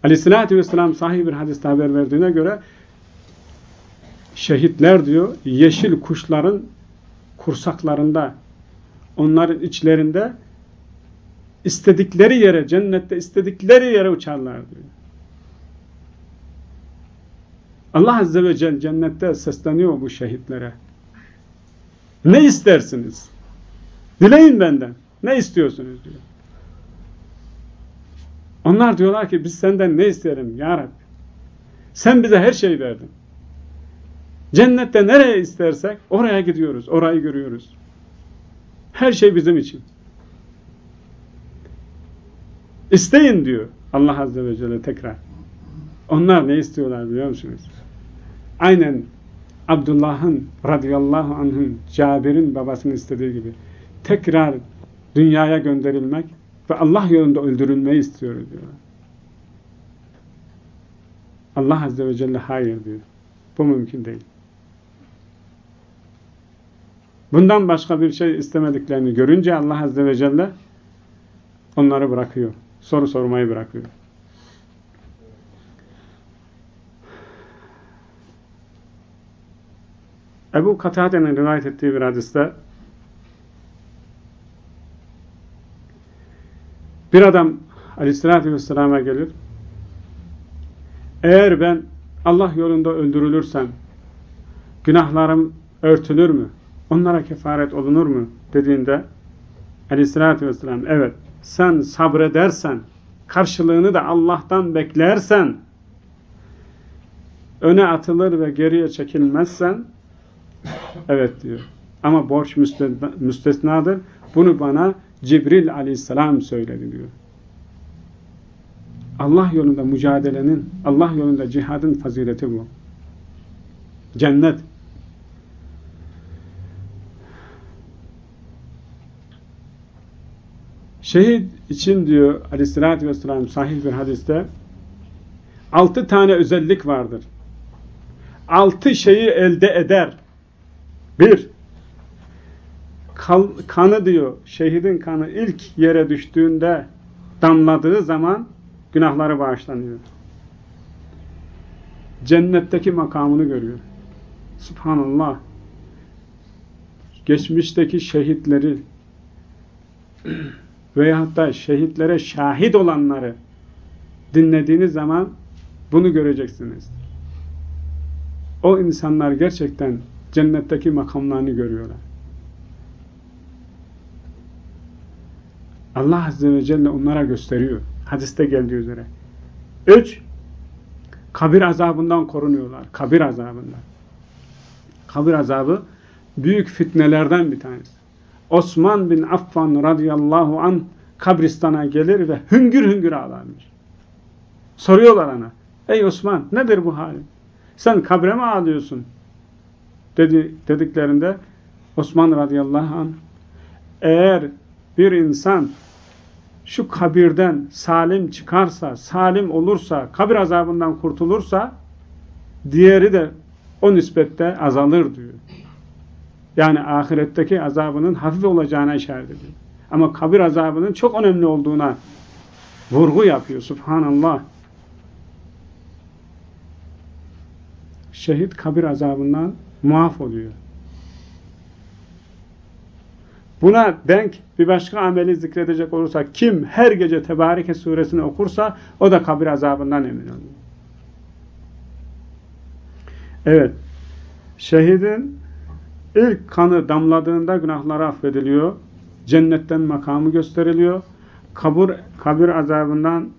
Aleyhissalatü vesselam sahih bir hadiste haber verdiğine göre şehitler diyor yeşil kuşların kursaklarında onların içlerinde istedikleri yere, cennette istedikleri yere uçarlar diyor. Allah Azze ve Celle cennette sesleniyor bu şehitlere. Ne istersiniz? Dileyin benden. Ne istiyorsunuz diyor. Onlar diyorlar ki biz senden ne isterim ya Rabbi? Sen bize her şeyi verdin. Cennette nereye istersek oraya gidiyoruz, orayı görüyoruz. Her şey bizim için. İsteyin diyor Allah Azze ve Celle tekrar. Onlar ne istiyorlar biliyor musunuz? Aynen Abdullah'ın radıyallahu anh'ın Cabir'in babasının istediği gibi tekrar dünyaya gönderilmek ve Allah yolunda öldürülmeyi istiyoruz diyorlar. Allah Azze ve Celle hayır diyor. Bu mümkün değil. Bundan başka bir şey istemediklerini görünce Allah Azze ve Celle onları bırakıyor. Soru sormayı bırakıyor. Ebu Katade'nin rivayet ettiği bir hadiste bir adam aleyhissalatü vesselam'a gelir eğer ben Allah yolunda öldürülürsem günahlarım örtülür mü? Onlara kefaret olunur mu? dediğinde aleyhissalatü vesselam evet sen sabredersen karşılığını da Allah'tan beklersen öne atılır ve geriye çekilmezsen evet diyor. Ama borç müstesnadır. Bunu bana Cibril aleyhisselam söyledi diyor. Allah yolunda mücadelenin, Allah yolunda cihadın fazileti bu. Cennet. Şehit için diyor aleyhissalatü vesselam sahih bir hadiste altı tane özellik vardır. Altı şeyi elde eder. Bir, kanı diyor, şehidin kanı ilk yere düştüğünde damladığı zaman günahları bağışlanıyor. Cennetteki makamını görüyor. Subhanallah. Geçmişteki şehitleri veyahut da şehitlere şahit olanları dinlediğiniz zaman bunu göreceksiniz. O insanlar gerçekten cennetteki makamlarını görüyorlar. Allah Azze ve Celle onlara gösteriyor. Hadiste geldiği üzere. Üç, kabir azabından korunuyorlar. Kabir azabından. Kabir azabı büyük fitnelerden bir tanesi. Osman bin Affan radıyallahu an kabristana gelir ve hüngür hüngür ağlarmış. Soruyorlar ana. Ey Osman nedir bu halin? Sen kabre mi ağlıyorsun? Dedi, dediklerinde Osman radıyallahu an eğer bir insan şu kabirden salim çıkarsa, salim olursa, kabir azabından kurtulursa diğeri de o nispette azalır diyor. Yani ahiretteki azabının hafif olacağına işaret ediyor. Ama kabir azabının çok önemli olduğuna vurgu yapıyor. Subhanallah. Şehit kabir azabından muaf oluyor. Buna denk bir başka ameli zikredecek olursak kim her gece Tebareke suresini okursa o da kabir azabından emin oluyor. Evet. Şehidin ilk kanı damladığında günahları affediliyor. Cennetten makamı gösteriliyor. Kabur, kabir azabından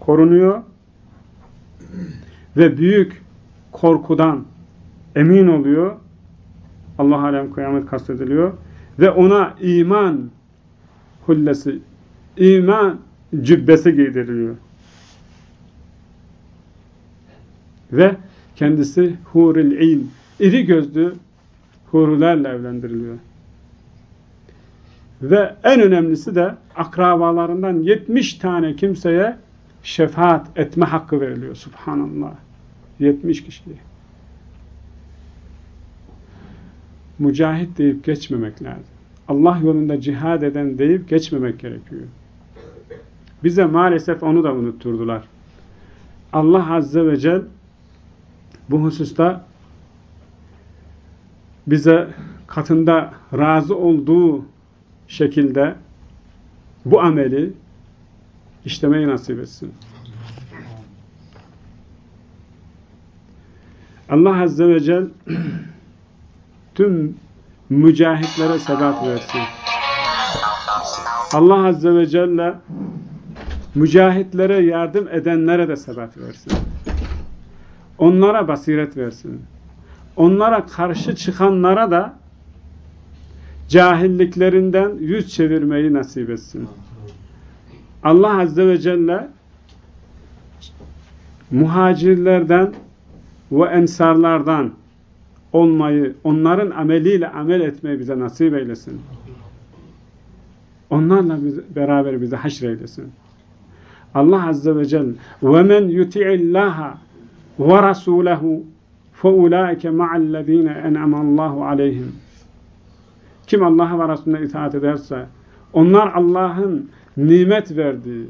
korunuyor. Ve büyük korkudan emin oluyor. Allah alem kıyamet kastediliyor ve ona iman hullesi, iman cübbesi giydiriliyor. Ve kendisi huril in, iri gözlü hurilerle evlendiriliyor. Ve en önemlisi de akrabalarından 70 tane kimseye şefaat etme hakkı veriliyor. Subhanallah. 70 kişiye. Mücahit deyip geçmemek lazım. Allah yolunda cihad eden deyip geçmemek gerekiyor. Bize maalesef onu da unutturdular. Allah Azze ve Celle bu hususta bize katında razı olduğu şekilde bu ameli işlemeyi nasip etsin. Allah Azze ve Celle tüm mücahitlere sebat versin. Allah Azze ve Celle mücahitlere yardım edenlere de sebat versin. Onlara basiret versin. Onlara karşı çıkanlara da cahilliklerinden yüz çevirmeyi nasip etsin. Allah Azze ve Celle muhacirlerden ve ensarlardan olmayı, onların ameliyle amel etmeyi bize nasip eylesin. Onlarla bize, beraber bize haşreylesin. Allah Azze ve Celle وَمَنْ يُتِعِ اللّٰهَ وَرَسُولَهُ فَاُولَٰئِكَ مَعَ الَّذ۪ينَ اَنْعَمَ اللّٰهُ عَلَيْهِمْ Kim Allah'a ve Resulüne itaat ederse onlar Allah'ın nimet verdiği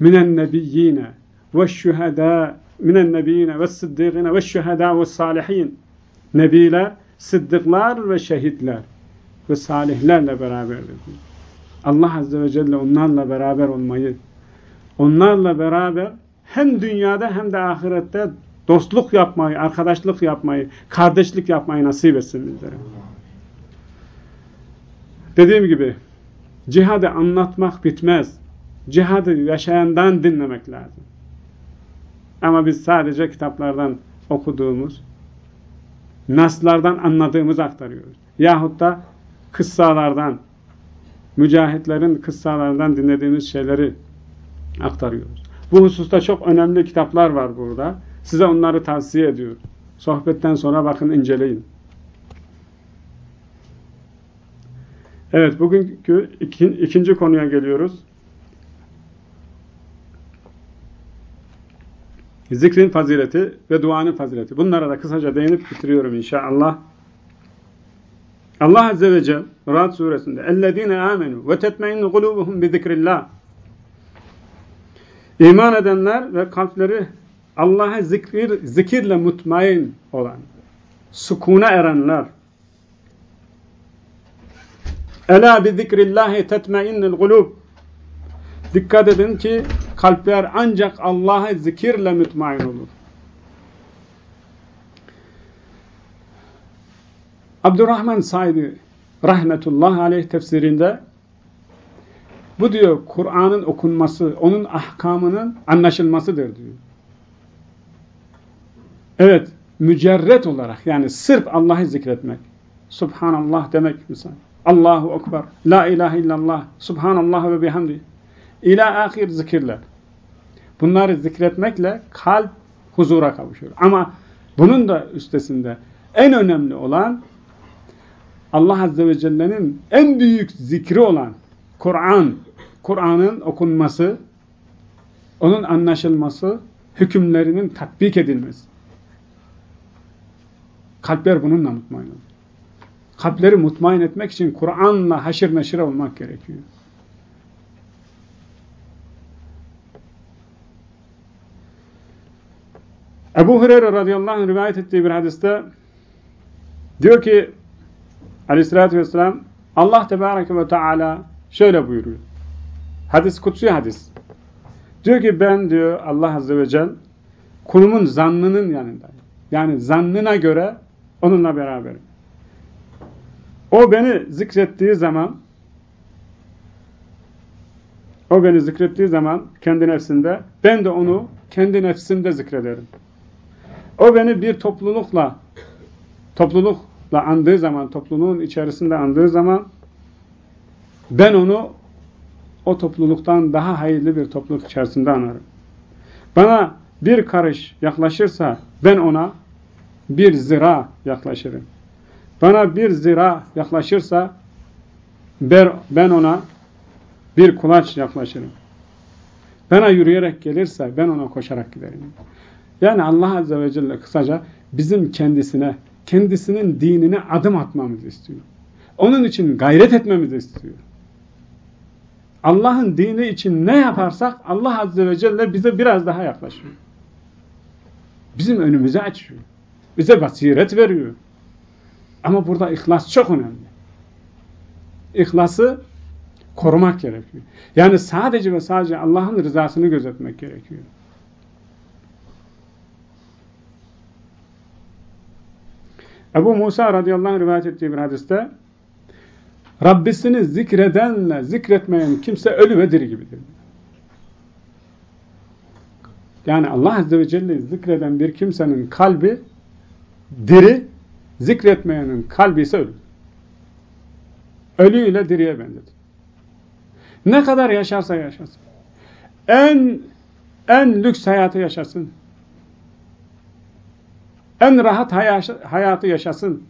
minen nebiyyine ve şühedâ minen nebiyyine ve sıddîgine ve şühedâ ve salihin nebiler, sıddıklar ve şehitler ve salihlerle beraberdir. Allah Azze ve Celle onlarla beraber olmayı, onlarla beraber hem dünyada hem de ahirette dostluk yapmayı, arkadaşlık yapmayı, kardeşlik yapmayı nasip etsin bizlere. Dediğim gibi cihadı anlatmak bitmez. Cihadı yaşayandan dinlemek lazım. Ama biz sadece kitaplardan okuduğumuz, naslardan anladığımız aktarıyoruz. Yahut da kıssalardan, mücahitlerin kıssalarından dinlediğimiz şeyleri aktarıyoruz. Bu hususta çok önemli kitaplar var burada. Size onları tavsiye ediyorum. Sohbetten sonra bakın inceleyin. Evet, bugünkü ikinci konuya geliyoruz. Zikrin fazileti ve duanın fazileti. Bunlara da kısaca değinip bitiriyorum inşallah. Allah Azze ve Celle Rad suresinde اَلَّذ۪ينَ آمَنُوا وَتَتْمَئِنُّ قُلُوبُهُمْ بِذِكْرِ اللّٰهِ İman edenler ve kalpleri Allah'a zikir, zikirle mutmain olan, sukuna erenler. Ela bi zikrillahi tetmainnul kulub. Dikkat edin ki kalpler ancak Allah'a zikirle mutmain olur. Abdurrahman Said'i rahmetullah aleyh tefsirinde bu diyor Kur'an'ın okunması, onun ahkamının anlaşılmasıdır diyor. Evet, mücerret olarak yani sırf Allah'ı zikretmek. Subhanallah demek misal. Allahu Ekber, La ilahe illallah, Subhanallah ve bihamdi. İla ahir zikirler. Bunları zikretmekle kalp huzura kavuşuyor. Ama bunun da üstesinde en önemli olan Allah Azze ve Celle'nin en büyük zikri olan Kur'an, Kur'an'ın okunması, onun anlaşılması, hükümlerinin tatbik edilmesi. Kalpler bununla mutmain olur. Kalpleri mutmain etmek için Kur'an'la haşir neşir olmak gerekiyor. Ebu Hureyre radıyallahu anh rivayet ettiği bir hadiste diyor ki aleyhissalatü vesselam Allah tebareke ve teala şöyle buyuruyor. Hadis kutsi hadis. Diyor ki ben diyor Allah azze ve celle kulumun zannının yanındayım. Yani zannına göre onunla beraberim. O beni zikrettiği zaman o beni zikrettiği zaman kendi nefsinde ben de onu kendi nefsimde zikrederim. O beni bir toplulukla toplulukla andığı zaman, topluluğun içerisinde andığı zaman ben onu o topluluktan daha hayırlı bir topluluk içerisinde anarım. Bana bir karış yaklaşırsa ben ona bir zira yaklaşırım. Bana bir zira yaklaşırsa ben ona bir kulaç yaklaşırım. Bana yürüyerek gelirse ben ona koşarak giderim. Yani Allah Azze ve Celle kısaca bizim kendisine, kendisinin dinine adım atmamızı istiyor. Onun için gayret etmemizi istiyor. Allah'ın dini için ne yaparsak Allah Azze ve Celle bize biraz daha yaklaşıyor. Bizim önümüzü açıyor. Bize basiret veriyor. Ama burada ihlas çok önemli. İhlası korumak gerekiyor. Yani sadece ve sadece Allah'ın rızasını gözetmek gerekiyor. Ebu Musa radıyallahu anh rivayet ettiği bir hadiste Rabbisini zikredenle zikretmeyen kimse ölü ve diri gibidir. Yani Allah Azze ve Celle'yi zikreden bir kimsenin kalbi diri, zikretmeyenin kalbi ise ölü. Ölüyle diriye benzedi. Ne kadar yaşarsa yaşasın. En en lüks hayatı yaşasın. En rahat hayatı yaşasın.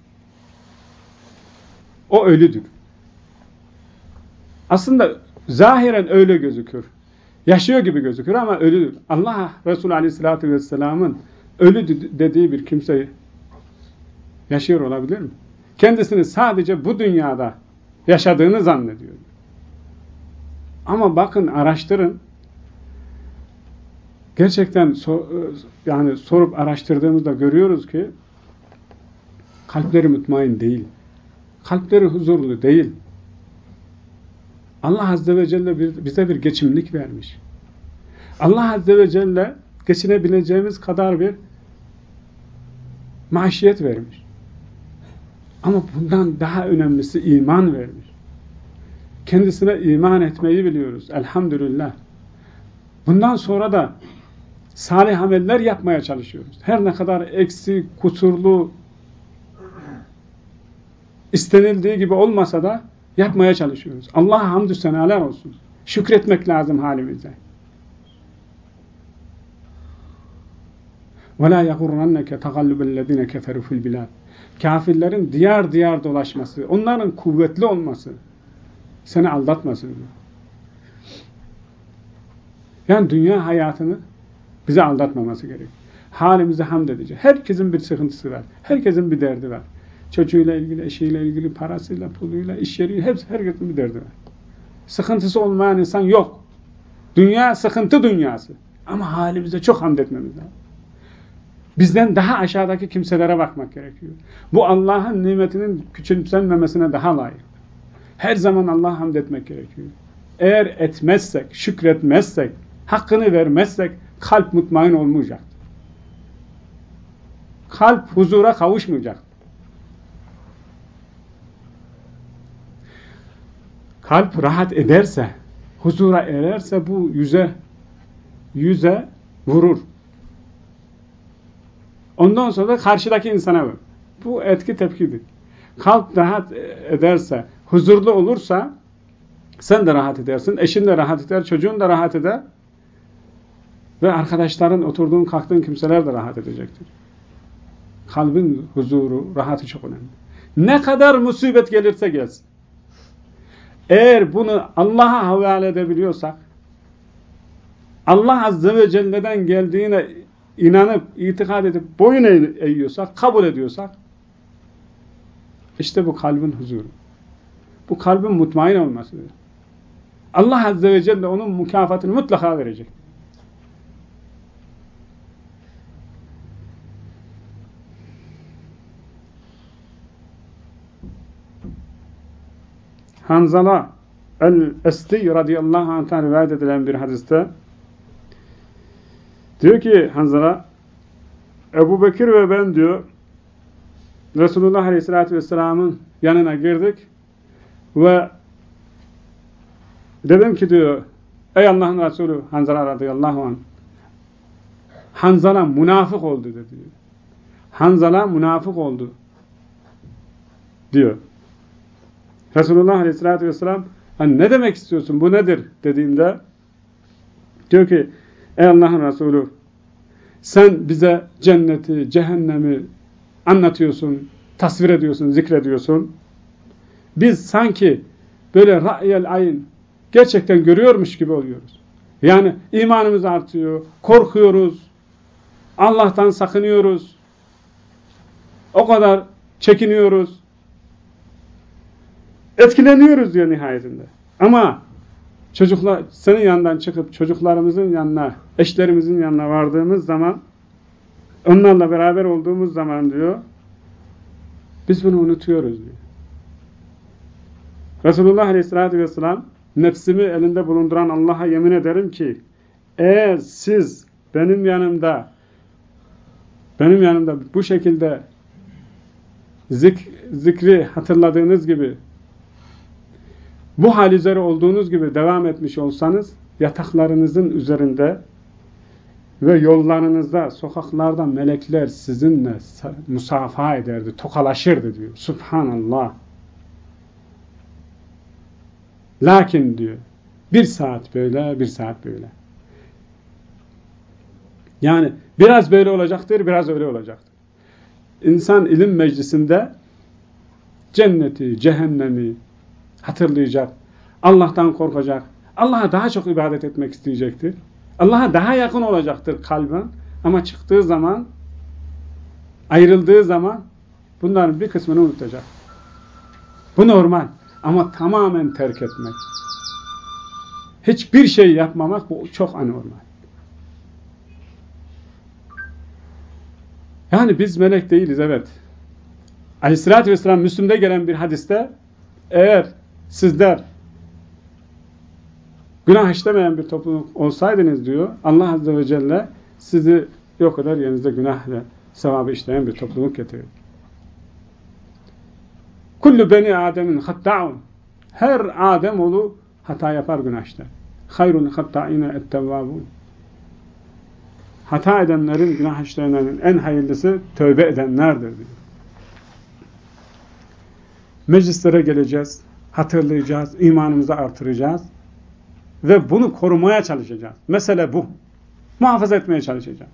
O ölüdür. Aslında zahiren öyle gözükür. Yaşıyor gibi gözükür ama ölüdür. Allah Resulü Aleyhisselatü Vesselam'ın ölü dediği bir kimse yaşıyor olabilir mi? Kendisini sadece bu dünyada yaşadığını zannediyor. Ama bakın araştırın. Gerçekten so yani sorup araştırdığımızda görüyoruz ki kalpleri mutmain değil. Kalpleri huzurlu değil. Allah Azze ve Celle bize bir geçimlik vermiş. Allah Azze ve Celle geçinebileceğimiz kadar bir maişiyet vermiş. Ama bundan daha önemlisi iman vermiş. Kendisine iman etmeyi biliyoruz. Elhamdülillah. Bundan sonra da salih ameller yapmaya çalışıyoruz. Her ne kadar eksi, kusurlu, istenildiği gibi olmasa da yapmaya çalışıyoruz. Allah'a hamdü senalar olsun. Şükretmek lazım halimize. وَلَا يَغُرَّنَّكَ تَغَلُّبَ الَّذِينَ كَفَرُوا فِي الْبِلَادِ Kafirlerin diyar diyar dolaşması, onların kuvvetli olması seni aldatmasın. Yani dünya hayatını bize aldatmaması gerek. Halimize hamd edeceğiz. Herkesin bir sıkıntısı var. Herkesin bir derdi var. Çocuğuyla ilgili, eşiyle ilgili, parasıyla, puluyla, iş yeriyle hepsi, herkesin bir derdi var. Sıkıntısı olmayan insan yok. Dünya sıkıntı dünyası. Ama halimize çok hamd etmemiz lazım. Bizden daha aşağıdaki kimselere bakmak gerekiyor. Bu Allah'ın nimetinin küçümsenmemesine daha layık. Her zaman Allah'a hamd etmek gerekiyor. Eğer etmezsek, şükretmezsek, hakkını vermezsek kalp mutmain olmayacak. Kalp huzura kavuşmayacak. Kalp rahat ederse, huzura ererse bu yüze yüze vurur. Ondan sonra da karşıdaki insana vurur. Bu etki tepkidir. Kalp rahat ederse, huzurlu olursa sen de rahat edersin, eşin de rahat eder, çocuğun da rahat eder ve arkadaşların, oturduğun, kalktığın kimseler de rahat edecektir. Kalbin huzuru, rahatı çok önemli. Ne kadar musibet gelirse gelsin. Eğer bunu Allah'a havale edebiliyorsak, Allah Azze ve Celle'den geldiğine inanıp, itikad edip boyun eğiyorsak, kabul ediyorsak, işte bu kalbin huzuru. Bu kalbin mutmain olmasıdır. Allah Azze ve Celle onun mükafatını mutlaka verecek. Hanzala el-Esti radıyallahu anh'tan rivayet edilen bir hadiste diyor ki Hanzala Ebu Bekir ve ben diyor Resulullah aleyhissalatü vesselamın yanına girdik ve dedim ki diyor ey Allah'ın Resulü Hanzala radıyallahu anh Hanzala münafık oldu dedi. Hanzala münafık oldu diyor. Resulullah Aleyhisselatü Vesselam hani ne demek istiyorsun bu nedir dediğinde diyor ki ey Allah'ın Resulü sen bize cenneti, cehennemi anlatıyorsun, tasvir ediyorsun, zikrediyorsun. Biz sanki böyle ra'yel ayn gerçekten görüyormuş gibi oluyoruz. Yani imanımız artıyor, korkuyoruz, Allah'tan sakınıyoruz, o kadar çekiniyoruz, etkileniyoruz diyor nihayetinde. Ama çocuklar senin yanından çıkıp çocuklarımızın yanına, eşlerimizin yanına vardığımız zaman onlarla beraber olduğumuz zaman diyor biz bunu unutuyoruz diyor. Resulullah Aleyhisselatü Vesselam nefsimi elinde bulunduran Allah'a yemin ederim ki eğer siz benim yanımda benim yanımda bu şekilde zik, zikri hatırladığınız gibi bu hal üzere olduğunuz gibi devam etmiş olsanız yataklarınızın üzerinde ve yollarınızda, sokaklarda melekler sizinle musafaha ederdi, tokalaşırdı diyor. Subhanallah. Lakin diyor, bir saat böyle, bir saat böyle. Yani biraz böyle olacaktır, biraz öyle olacaktır. İnsan ilim meclisinde cenneti, cehennemi hatırlayacak, Allah'tan korkacak, Allah'a daha çok ibadet etmek isteyecektir. Allah'a daha yakın olacaktır kalben ama çıktığı zaman, ayrıldığı zaman bunların bir kısmını unutacak. Bu normal ama tamamen terk etmek. Hiçbir şey yapmamak bu çok anormal. Yani biz melek değiliz evet. Aleyhissalatü vesselam Müslüm'de gelen bir hadiste eğer sizler günah işlemeyen bir topluluk olsaydınız diyor Allah Azze ve Celle sizi yok eder yerinizde günah ve sevabı işleyen bir topluluk getirir. Kullu beni Adem'in hatta'un her Adem oğlu hata yapar günah işler. Hayrun hatta'ine ettevvabun hata edenlerin, günah işleyenlerin en hayırlısı tövbe edenlerdir diyor. Meclislere geleceğiz, hatırlayacağız, imanımızı artıracağız ve bunu korumaya çalışacağız. Mesele bu. Muhafaza etmeye çalışacağız.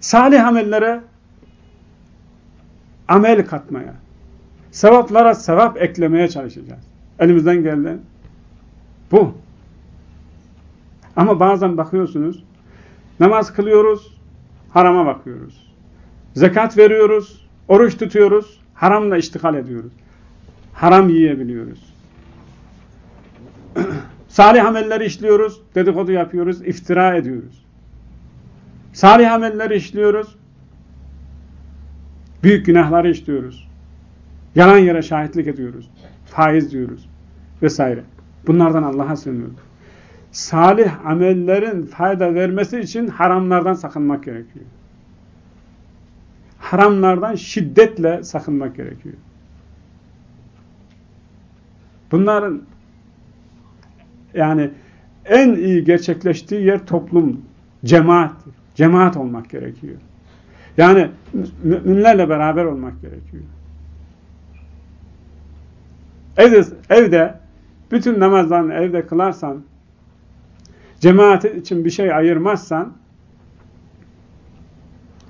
Salih amellere amel katmaya, sevaplara sevap eklemeye çalışacağız. Elimizden gelen bu. Ama bazen bakıyorsunuz, Namaz kılıyoruz, harama bakıyoruz. Zekat veriyoruz, oruç tutuyoruz, haramla iştihal ediyoruz. Haram yiyebiliyoruz. Salih amelleri işliyoruz, dedikodu yapıyoruz, iftira ediyoruz. Salih amelleri işliyoruz, büyük günahları işliyoruz. Yalan yere şahitlik ediyoruz, faiz diyoruz vesaire. Bunlardan Allah'a sığınıyoruz salih amellerin fayda vermesi için haramlardan sakınmak gerekiyor. Haramlardan şiddetle sakınmak gerekiyor. Bunların yani en iyi gerçekleştiği yer toplum, cemaat. Cemaat olmak gerekiyor. Yani müminlerle beraber olmak gerekiyor. Evde, evde bütün namazlarını evde kılarsan cemaat için bir şey ayırmazsan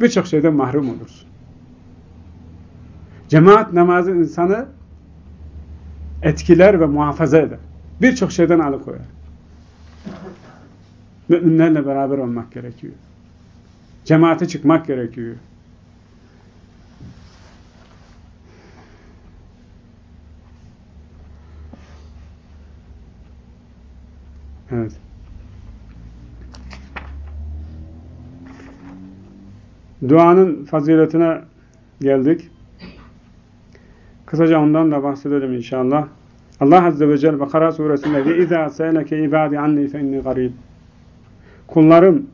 birçok şeyden mahrum olursun. Cemaat namazı insanı etkiler ve muhafaza eder. Birçok şeyden alıkoyar. Müminlerle beraber olmak gerekiyor. Cemaate çıkmak gerekiyor. Evet. Duanın faziletine geldik. Kısaca ondan da bahsedelim inşallah. Allah Azze ve Celle Bakara suresinde ve izâ seyleke ibâdi anni fe inni garib. Kullarım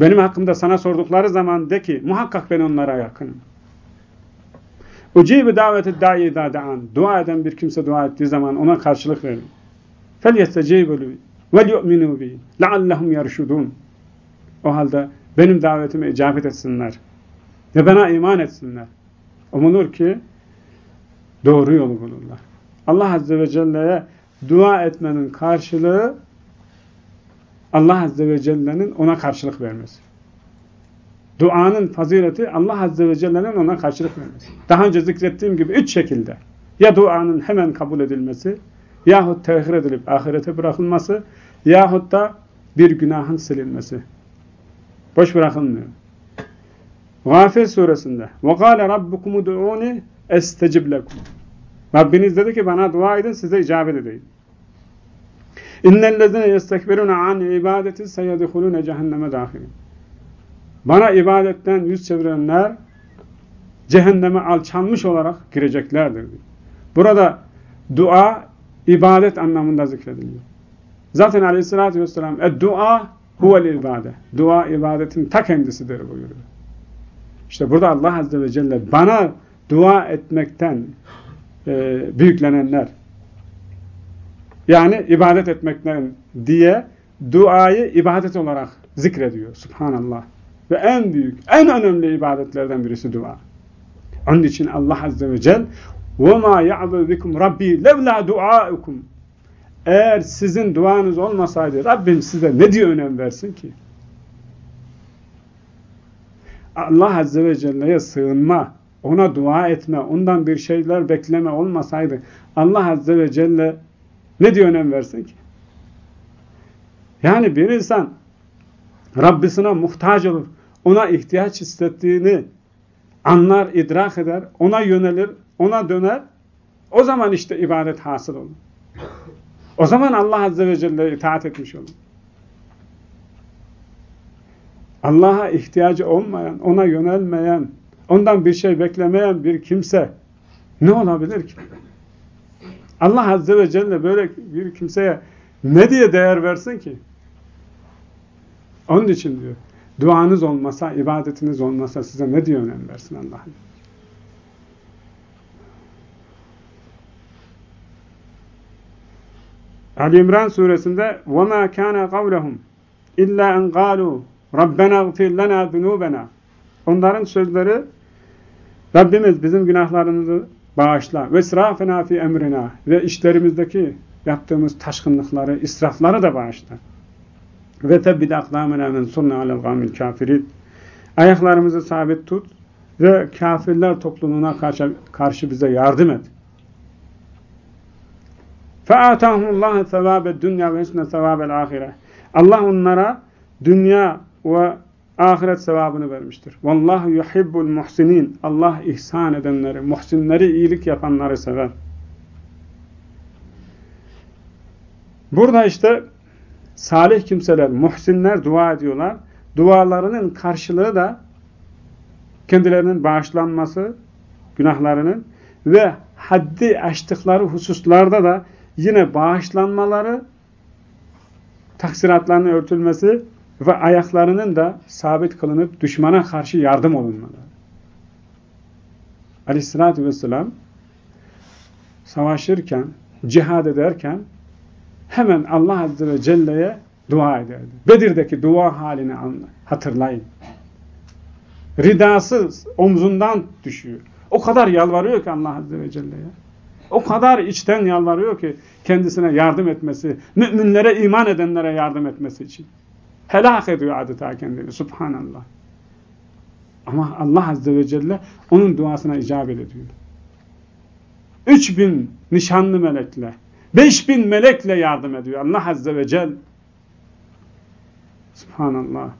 benim hakkımda sana sordukları zaman de ki muhakkak ben onlara yakınım. Ucibi daveti da'i da'an. Dua eden bir kimse dua ettiği zaman ona karşılık verin. Fel yestecibülü vel yu'minü bi leallehum. O halde benim davetime icabet etsinler ve bana iman etsinler. Umulur ki doğru yolu bulurlar. Allah Azze ve Celle'ye dua etmenin karşılığı Allah Azze ve Celle'nin ona karşılık vermesi. Duanın fazileti Allah Azze ve Celle'nin ona karşılık vermesi. Daha önce zikrettiğim gibi üç şekilde. Ya duanın hemen kabul edilmesi, yahut tehir edilip ahirete bırakılması, yahut da bir günahın silinmesi. Boş bırakılmıyor. Gafir suresinde وَقَالَ رَبُّكُمُ دُعُونِ estecib lekum. Rabbiniz dedi ki bana dua edin size icabet edeyim. İnnellezine yestekbirune an ibadeti seyedikulune cehenneme dahilin. Bana ibadetten yüz çevirenler cehenneme alçalmış olarak gireceklerdir. Burada dua ibadet anlamında zikrediliyor. Zaten aleyhissalatü vesselam e dua huvel ibade. Dua ibadetin ta kendisidir buyuruyor. İşte burada Allah Azze ve Celle bana dua etmekten e, büyüklenenler yani ibadet etmekten diye duayı ibadet olarak zikrediyor. Subhanallah. Ve en büyük, en önemli ibadetlerden birisi dua. Onun için Allah Azze ve Celle وَمَا يَعْبُ بِكُمْ رَبِّي لَوْلَا دُعَاءُكُمْ eğer sizin duanız olmasaydı Rabbim size ne diye önem versin ki? Allah Azze ve Celle'ye sığınma, ona dua etme, ondan bir şeyler bekleme olmasaydı Allah Azze ve Celle ne diye önem versin ki? Yani bir insan Rabbisine muhtaç olur, ona ihtiyaç hissettiğini anlar, idrak eder, ona yönelir, ona döner. O zaman işte ibadet hasıl olur. O zaman Allah Azze ve Celle'ye itaat etmiş olur. Allah'a ihtiyacı olmayan, ona yönelmeyen, ondan bir şey beklemeyen bir kimse ne olabilir ki? Allah Azze ve Celle böyle bir kimseye ne diye değer versin ki? Onun için diyor, duanız olmasa, ibadetiniz olmasa size ne diye önem versin Allah? Ali İmran suresinde وَمَا كَانَ قَوْلَهُمْ اِلَّا اَنْ قَالُوا رَبَّنَا اغْفِرْ لَنَا ذُنُوبَنَا Onların sözleri Rabbimiz bizim günahlarımızı bağışla ve israfena fi emrina ve işlerimizdeki yaptığımız taşkınlıkları, israfları da bağışla. Ve tebbid akdamena men sunna alel gamil kafirin. Ayaklarımızı sabit tut ve kafirler topluluğuna karşı, karşı bize yardım et. فَاَتَاهُمُ اللّٰهِ ثَوَابَ الدُّنْيَا وَحِسْنَ ثَوَابَ الْآخِرَةِ Allah onlara dünya ve ahiret sevabını vermiştir. Vallahu yuhibbul muhsinin. Allah ihsan edenleri, muhsinleri, iyilik yapanları sever. Burada işte salih kimseler, muhsinler dua ediyorlar. Dualarının karşılığı da kendilerinin bağışlanması, günahlarının ve haddi aştıkları hususlarda da yine bağışlanmaları, taksiratlarının örtülmesi ve ayaklarının da sabit kılınıp düşmana karşı yardım olunmaları. Aleyhissalatü vesselam savaşırken, cihad ederken hemen Allah Azze ve Celle'ye dua ederdi. Bedir'deki dua halini hatırlayın. Ridası omzundan düşüyor. O kadar yalvarıyor ki Allah Azze ve Celle'ye. O kadar içten yalvarıyor ki kendisine yardım etmesi, müminlere, iman edenlere yardım etmesi için. Helak ediyor adeta kendini. Subhanallah. Ama Allah Azze ve Celle onun duasına icabet ediyor. 3000 nişanlı melekle, 5000 melekle yardım ediyor Allah Azze ve Celle. Subhanallah.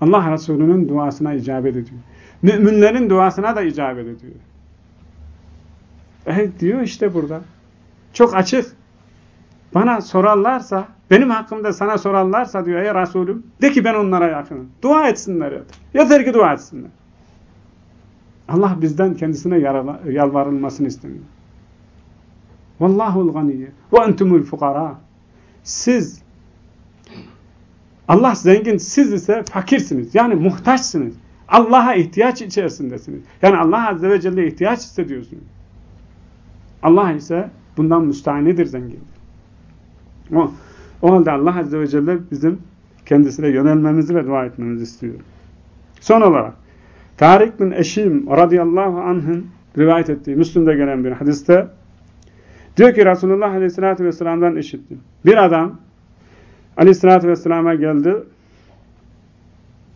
Allah Resulü'nün duasına icabet ediyor. Müminlerin duasına da icabet ediyor. E, diyor işte burada. Çok açık. Bana sorarlarsa, benim hakkımda sana sorarlarsa diyor ey Resulüm, de ki ben onlara yakınım. Dua etsinler. Yeter ki dua etsinler. Allah bizden kendisine yalvarılmasını istemiyor. Vallahul ganiyye ve entumul fukara. Siz Allah zengin, siz ise fakirsiniz. Yani muhtaçsınız. Allah'a ihtiyaç içerisindesiniz. Yani Allah Azze ve Celle ihtiyaç hissediyorsunuz. Allah ise bundan müstahinidir zengin. O, o halde Allah Azze ve Celle bizim kendisine yönelmemizi ve dua etmemizi istiyor. Son olarak Tarik bin Eşim radıyallahu anh'ın rivayet ettiği Müslüm'de gelen bir hadiste diyor ki Resulullah aleyhissalatü vesselam'dan işittim. Bir adam aleyhissalatü vesselama geldi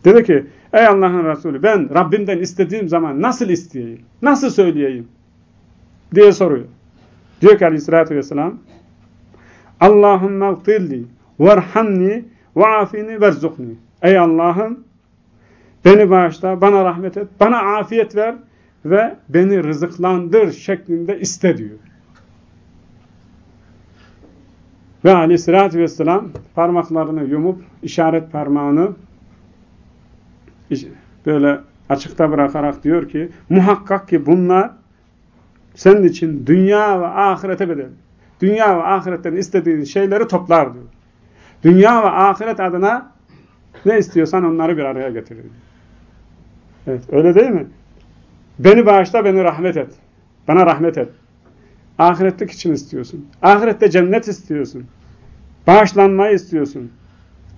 dedi ki ey Allah'ın Resulü ben Rabbimden istediğim zaman nasıl isteyeyim? Nasıl söyleyeyim? diye soruyor. Diyor ki aleyhissalatü vesselam Allahümme gfirli verhamni ve afini verzukni. Ey Allah'ım beni bağışla, bana rahmet et, bana afiyet ver ve beni rızıklandır şeklinde iste diyor. Ve aleyhissalatü vesselam parmaklarını yumup işaret parmağını böyle açıkta bırakarak diyor ki muhakkak ki bunlar senin için dünya ve ahirete bedel dünya ve ahiretten istediğin şeyleri toplar diyor. Dünya ve ahiret adına ne istiyorsan onları bir araya getirir. Evet, öyle değil mi? Beni bağışla, beni rahmet et. Bana rahmet et. Ahirette için istiyorsun. Ahirette cennet istiyorsun. Bağışlanmayı istiyorsun.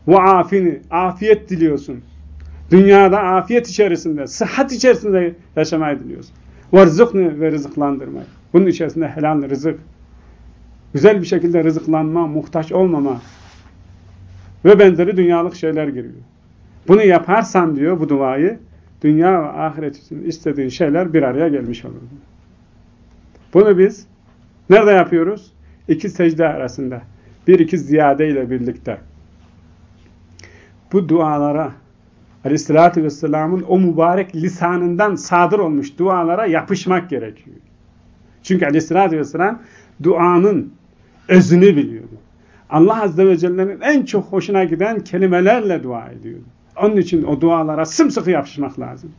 Ve afini, afiyet diliyorsun. Dünyada afiyet içerisinde, sıhhat içerisinde yaşamayı diliyorsun. Ve rızıkını ve rızıklandırmayı. Bunun içerisinde helal rızık, güzel bir şekilde rızıklanma, muhtaç olmama ve benzeri dünyalık şeyler giriyor. Bunu yaparsan diyor bu duayı, dünya ve ahiret için istediğin şeyler bir araya gelmiş olur. Bunu biz nerede yapıyoruz? İki secde arasında. Bir iki ziyade ile birlikte. Bu dualara Aleyhisselatü Vesselam'ın o mübarek lisanından sadır olmuş dualara yapışmak gerekiyor. Çünkü Aleyhisselatü Vesselam duanın özünü biliyordu. Allah Azze ve Celle'nin en çok hoşuna giden kelimelerle dua ediyordu. Onun için o dualara sımsıkı yapışmak lazım.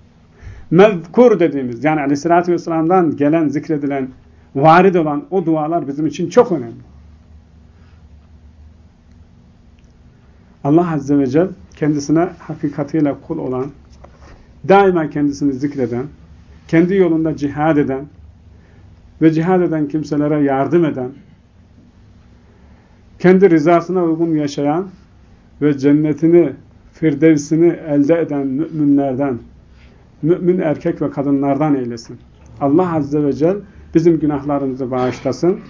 Mezkur dediğimiz yani Aleyhisselatü Vesselam'dan gelen, zikredilen, varid olan o dualar bizim için çok önemli. Allah Azze ve Celle kendisine hakikatiyle kul olan, daima kendisini zikreden, kendi yolunda cihad eden ve cihad eden kimselere yardım eden, kendi rızasına uygun yaşayan ve cennetini, firdevsini elde eden müminlerden, mümin erkek ve kadınlardan eylesin. Allah Azze ve Celle bizim günahlarımızı bağışlasın.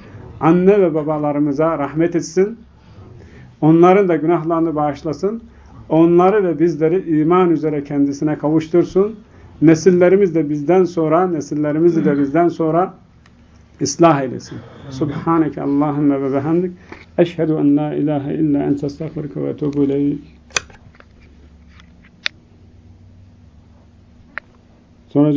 Anne ve babalarımıza rahmet etsin. Onların da günahlarını bağışlasın. Onları ve bizleri iman üzere kendisine kavuştursun. Nesillerimiz de bizden sonra, nesillerimizi de bizden sonra ıslah eylesin. Subhaneke Allahümme ve behamdik. Eşhedü en la ilahe illa ente estağfurike ve etubu ileyk. Soracağınız